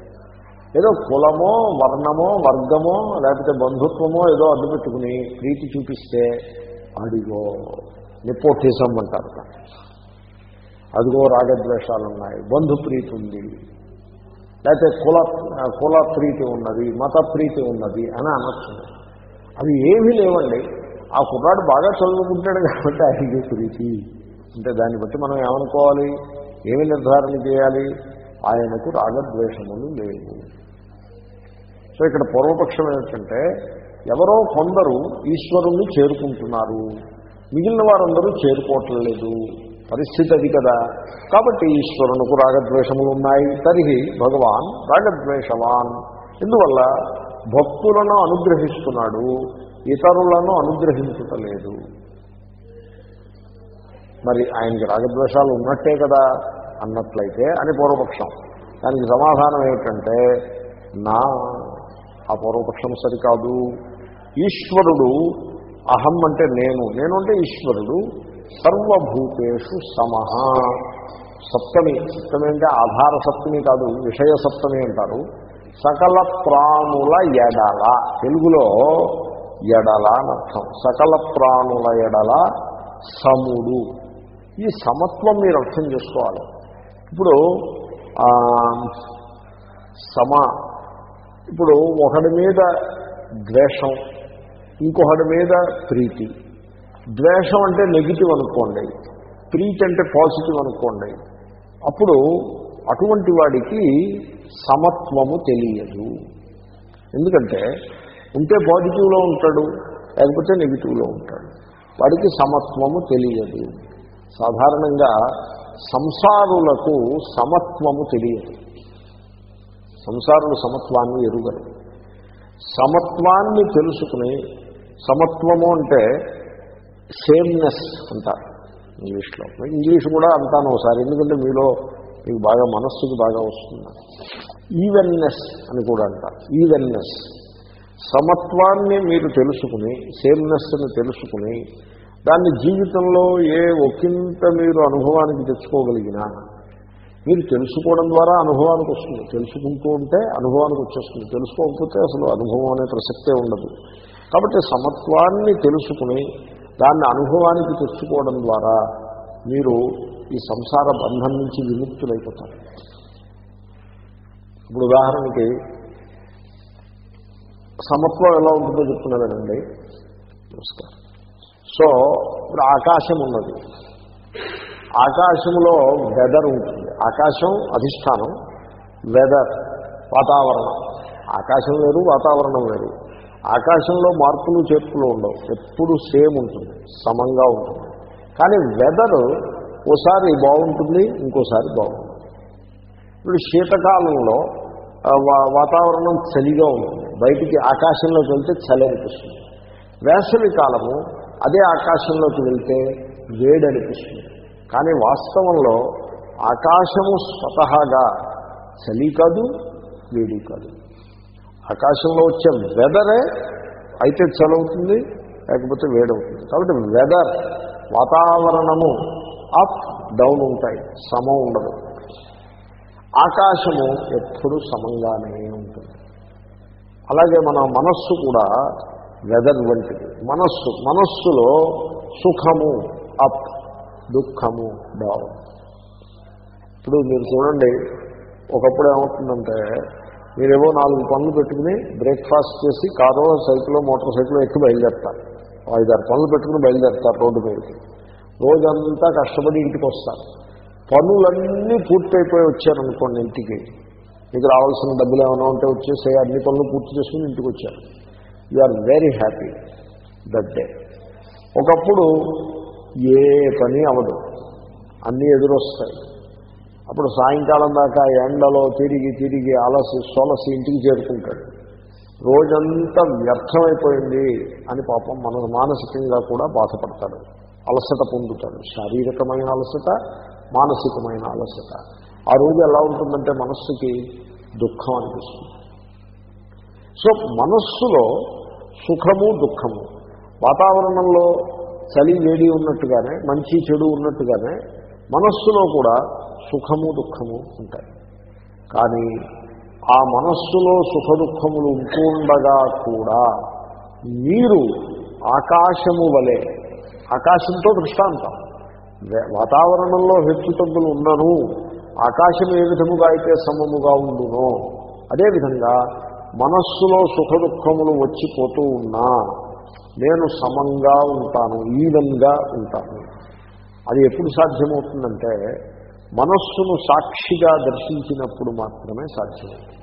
ఏదో కులమో వర్ణమో వర్గమో లేకపోతే బంధుత్వమో ఏదో అడ్డుపెట్టుకుని ప్రీతి చూపిస్తే అడిగో నిపోటిజం అంటారు అదిగో రాగద్వేషాలు ఉన్నాయి బంధు ప్రీతి ఉంది. లేకపోతే కుల కుల ప్రీతి ఉన్నది మత ప్రీతి ఉన్నది అని అనొచ్చు. అవి ఏమీ లేవండి. ఆ కుర్రాడు బాగా చదువుకుంటాడు కాబట్టి ఆయనకి ప్రీతి. అంటే దాన్ని బట్టి మనం ఏమనుకోవాలి? ఏమి నిర్ధారణ చేయాలి? ఆయనకు రాగద్వేషములు లేవు. సో ఇక్కడ పూర్వపక్షం ఏమిటంటే ఎవరో కొందరు ఈశ్వరుణ్ణి చేరుకుంటున్నారు. మిగిలిన వారందరూ చేరుకోవట్లేదు. పరిస్థితి అది కదా. కాబట్టి ఈశ్వరునికి రాగద్వేషములు ఉన్నాయి. తరిగి భగవాన్ రాగద్వేషవాన్. ఇందువల్ల భక్తులను అనుగ్రహిస్తున్నాడు. ఇతరులను అనుగ్రహించుటలేదు. మరి ఆయనకి రాగద్వేషాలు ఉన్నట్టే కదా. అన్నట్లయితే అని పూర్వపక్షం. దానికి సమాధానం ఏమిటంటే నా ఆ పూర్వపక్షం సరికాదు. ఈశ్వరుడు అహం అంటే నేను. నేను అంటే ఈశ్వరుడు. సర్వభూతేషు సమహ సప్తమి. సప్తమి అంటే ఆధార సప్తమి కాదు విషయ సప్తమి అంటారు. సకల ప్రాణుల ఎడల. తెలుగులో ఎడల అని అర్థం. సకల ప్రాణుల ఎడల సముడు. ఈ సమత్వం మీరు అర్థం చేసుకోవాలి. ఇప్పుడు సమ ఇప్పుడు ఒకడి మీద ద్వేషం ఇంకొకడి మీద ప్రీతి. ద్వేషం అంటే నెగిటివ్ అనుకోండి. ప్రీతి అంటే పాజిటివ్ అనుకోండి. అప్పుడు అటువంటి వాడికి సమత్వము తెలియదు. ఎందుకంటే ఉంటే పాజిటివ్లో ఉంటాడు లేకపోతే నెగిటివ్లో ఉంటాడు. వాడికి సమత్వము తెలియదు. సాధారణంగా సంసారులకు సమత్వము తెలియదు. సంసారులు సమత్వాన్ని ఎరుగరు. సమత్వాన్ని తెలుసుకుని సమత్వము అంటే సేమ్నెస్ అంటారు ఇంగ్లీష్లో. ఇంగ్లీష్ కూడా అంటాను ఒకసారి ఎందుకంటే మీలో మీకు బాగా మనస్సుకి బాగా వస్తుంది. ఈవెన్నెస్ అని కూడా అంటారు. ఈవెన్నెస్ సమత్వాన్ని మీరు తెలుసుకుని సేమ్నెస్ని తెలుసుకుని దాన్ని జీవితంలో ఏ ఒక్కింత మీరు అనుభవానికి తెచ్చుకోగలిగినా మీరు తెలుసుకోవడం ద్వారా అనుభవానికి వస్తుంది. తెలుసుకుంటూ ఉంటే అనుభవానికి వచ్చేస్తుంది. తెలుసుకోకపోతే అసలు అనుభవం అనే ప్రసక్తే ఉండదు. కాబట్టి సమత్వాన్ని తెలుసుకుని దాన్ని అనుభవానికి తెచ్చుకోవడం ద్వారా మీరు ఈ సంసార బంధం నుంచి విముక్తులైపోతారు. ఇప్పుడు ఉదాహరణకి సమత్వం ఎలా ఉంటుందో చెప్తున్నానండి. నమస్కారం. సో ఇప్పుడు ఆకాశం ఉన్నది. ఆకాశంలో వెదర్ ఉంటుంది. ఆకాశం అధిష్టానం వెదర్ వాతావరణం. ఆకాశం వేరు వాతావరణం వేరు. ఆకాశంలో మార్పులు చేర్పులు ఉండవు. ఎప్పుడు సేమ్ ఉంటుంది. సమంగా ఉంటుంది. కానీ వెదర్ ఓసారి బాగుంటుంది ఇంకోసారి బాగుంటుంది. ఇప్పుడు శీతకాలంలో వా- వాతావరణం చలిగా ఉంటుంది. బయటికి ఆకాశంలోకి వెళ్తే చలి అనిపిస్తుంది. వేసవి కాలము అదే ఆకాశంలోకి వెళ్తే వేడనిపిస్తుంది. కానీ వాస్తవంలో ఆకాశము స్వతహాగా చలి కాదు వేడి కాదు. ఆకాశంలో వచ్చే వెదరే అయితే చలవుతుంది లేకపోతే వేడవుతుంది కాబట్టి వెదర్ వాతావరణము అప్ డౌన్ ఉంటాయి సమం ఉండదు. ఆకాశము ఎప్పుడు సమంగానే ఉంటుంది. అలాగే మన మనస్సు కూడా వెదర్ వంటిది. మనస్సు మనస్సులో సుఖము అప్ దుఃఖము డౌన్. ఇప్పుడు మీరు చూడండి ఒకప్పుడు ఏమవుతుందంటే మీరేవో నాలుగు పనులు పెట్టుకుని బ్రేక్ఫాస్ట్ చేసి కారో సైకిలో మోటార్ సైకిల్ ఎక్కి బయలుదేరుతారు. ఐదారు పనులు పెట్టుకుని బయలుదేరుతారు రోడ్డు మీదకి. రోజంతా కష్టపడి ఇంటికి వస్తారు. పనులన్నీ పూర్తయిపోయి వచ్చారనుకోండి ఇంటికి. మీకు రావాల్సిన డబ్బులు ఏమైనా ఉంటే వచ్చేసి అన్ని పనులు పూర్తి చేసుకుని ఇంటికి వచ్చారు. You are very happy that day. ఒకప్పుడు ఏ పని అవదు. అన్నీ ఎదురొస్తాయి. అప్పుడు సాయంకాలం దాకా ఎండలో తిరిగి తిరిగి అలసి సొలసి ఇంటికి చేరుకుంటాడు. రోజంతా వ్యర్థమైపోయింది అని పాపం మన మానసికంగా కూడా బాధపడతాడు. అలసట పొందుతాడు. శారీరకమైన అలసట మానసికమైన అలసట. ఆ రోజు ఎలా ఉంటుందంటే మనస్సుకి దుఃఖం అనిపిస్తుంది. సో మనస్సులో సుఖము దుఃఖము. వాతావరణంలో చలి వేడి ఉన్నట్టుగానే మంచి చెడు ఉన్నట్టుగానే మనస్సులో కూడా సుఖము దుఃఖము ఉంటాయి. కానీ ఆ మనస్సులో సుఖ దుఃఖములు ఉంటుండగా కూడా మీరు ఆకాశము వలె ఆకాశంతో దృష్టాంతం. వాతావరణంలో హెచ్చు తగ్గులు ఉన్నను ఆకాశం ఏ విధముగా అయితే సమముగా ఉండునో అదేవిధంగా మనస్సులో సుఖ దుఃఖములు వచ్చిపోతూ ఉన్నా నేను సమంగా ఉంటాను ఈవెన్గా ఉంటాను. అది ఎప్పుడు సాధ్యమవుతుందంటే మనస్సును సాక్షిగా దర్శించినప్పుడు మాత్రమే సాధ్యమవుతుంది.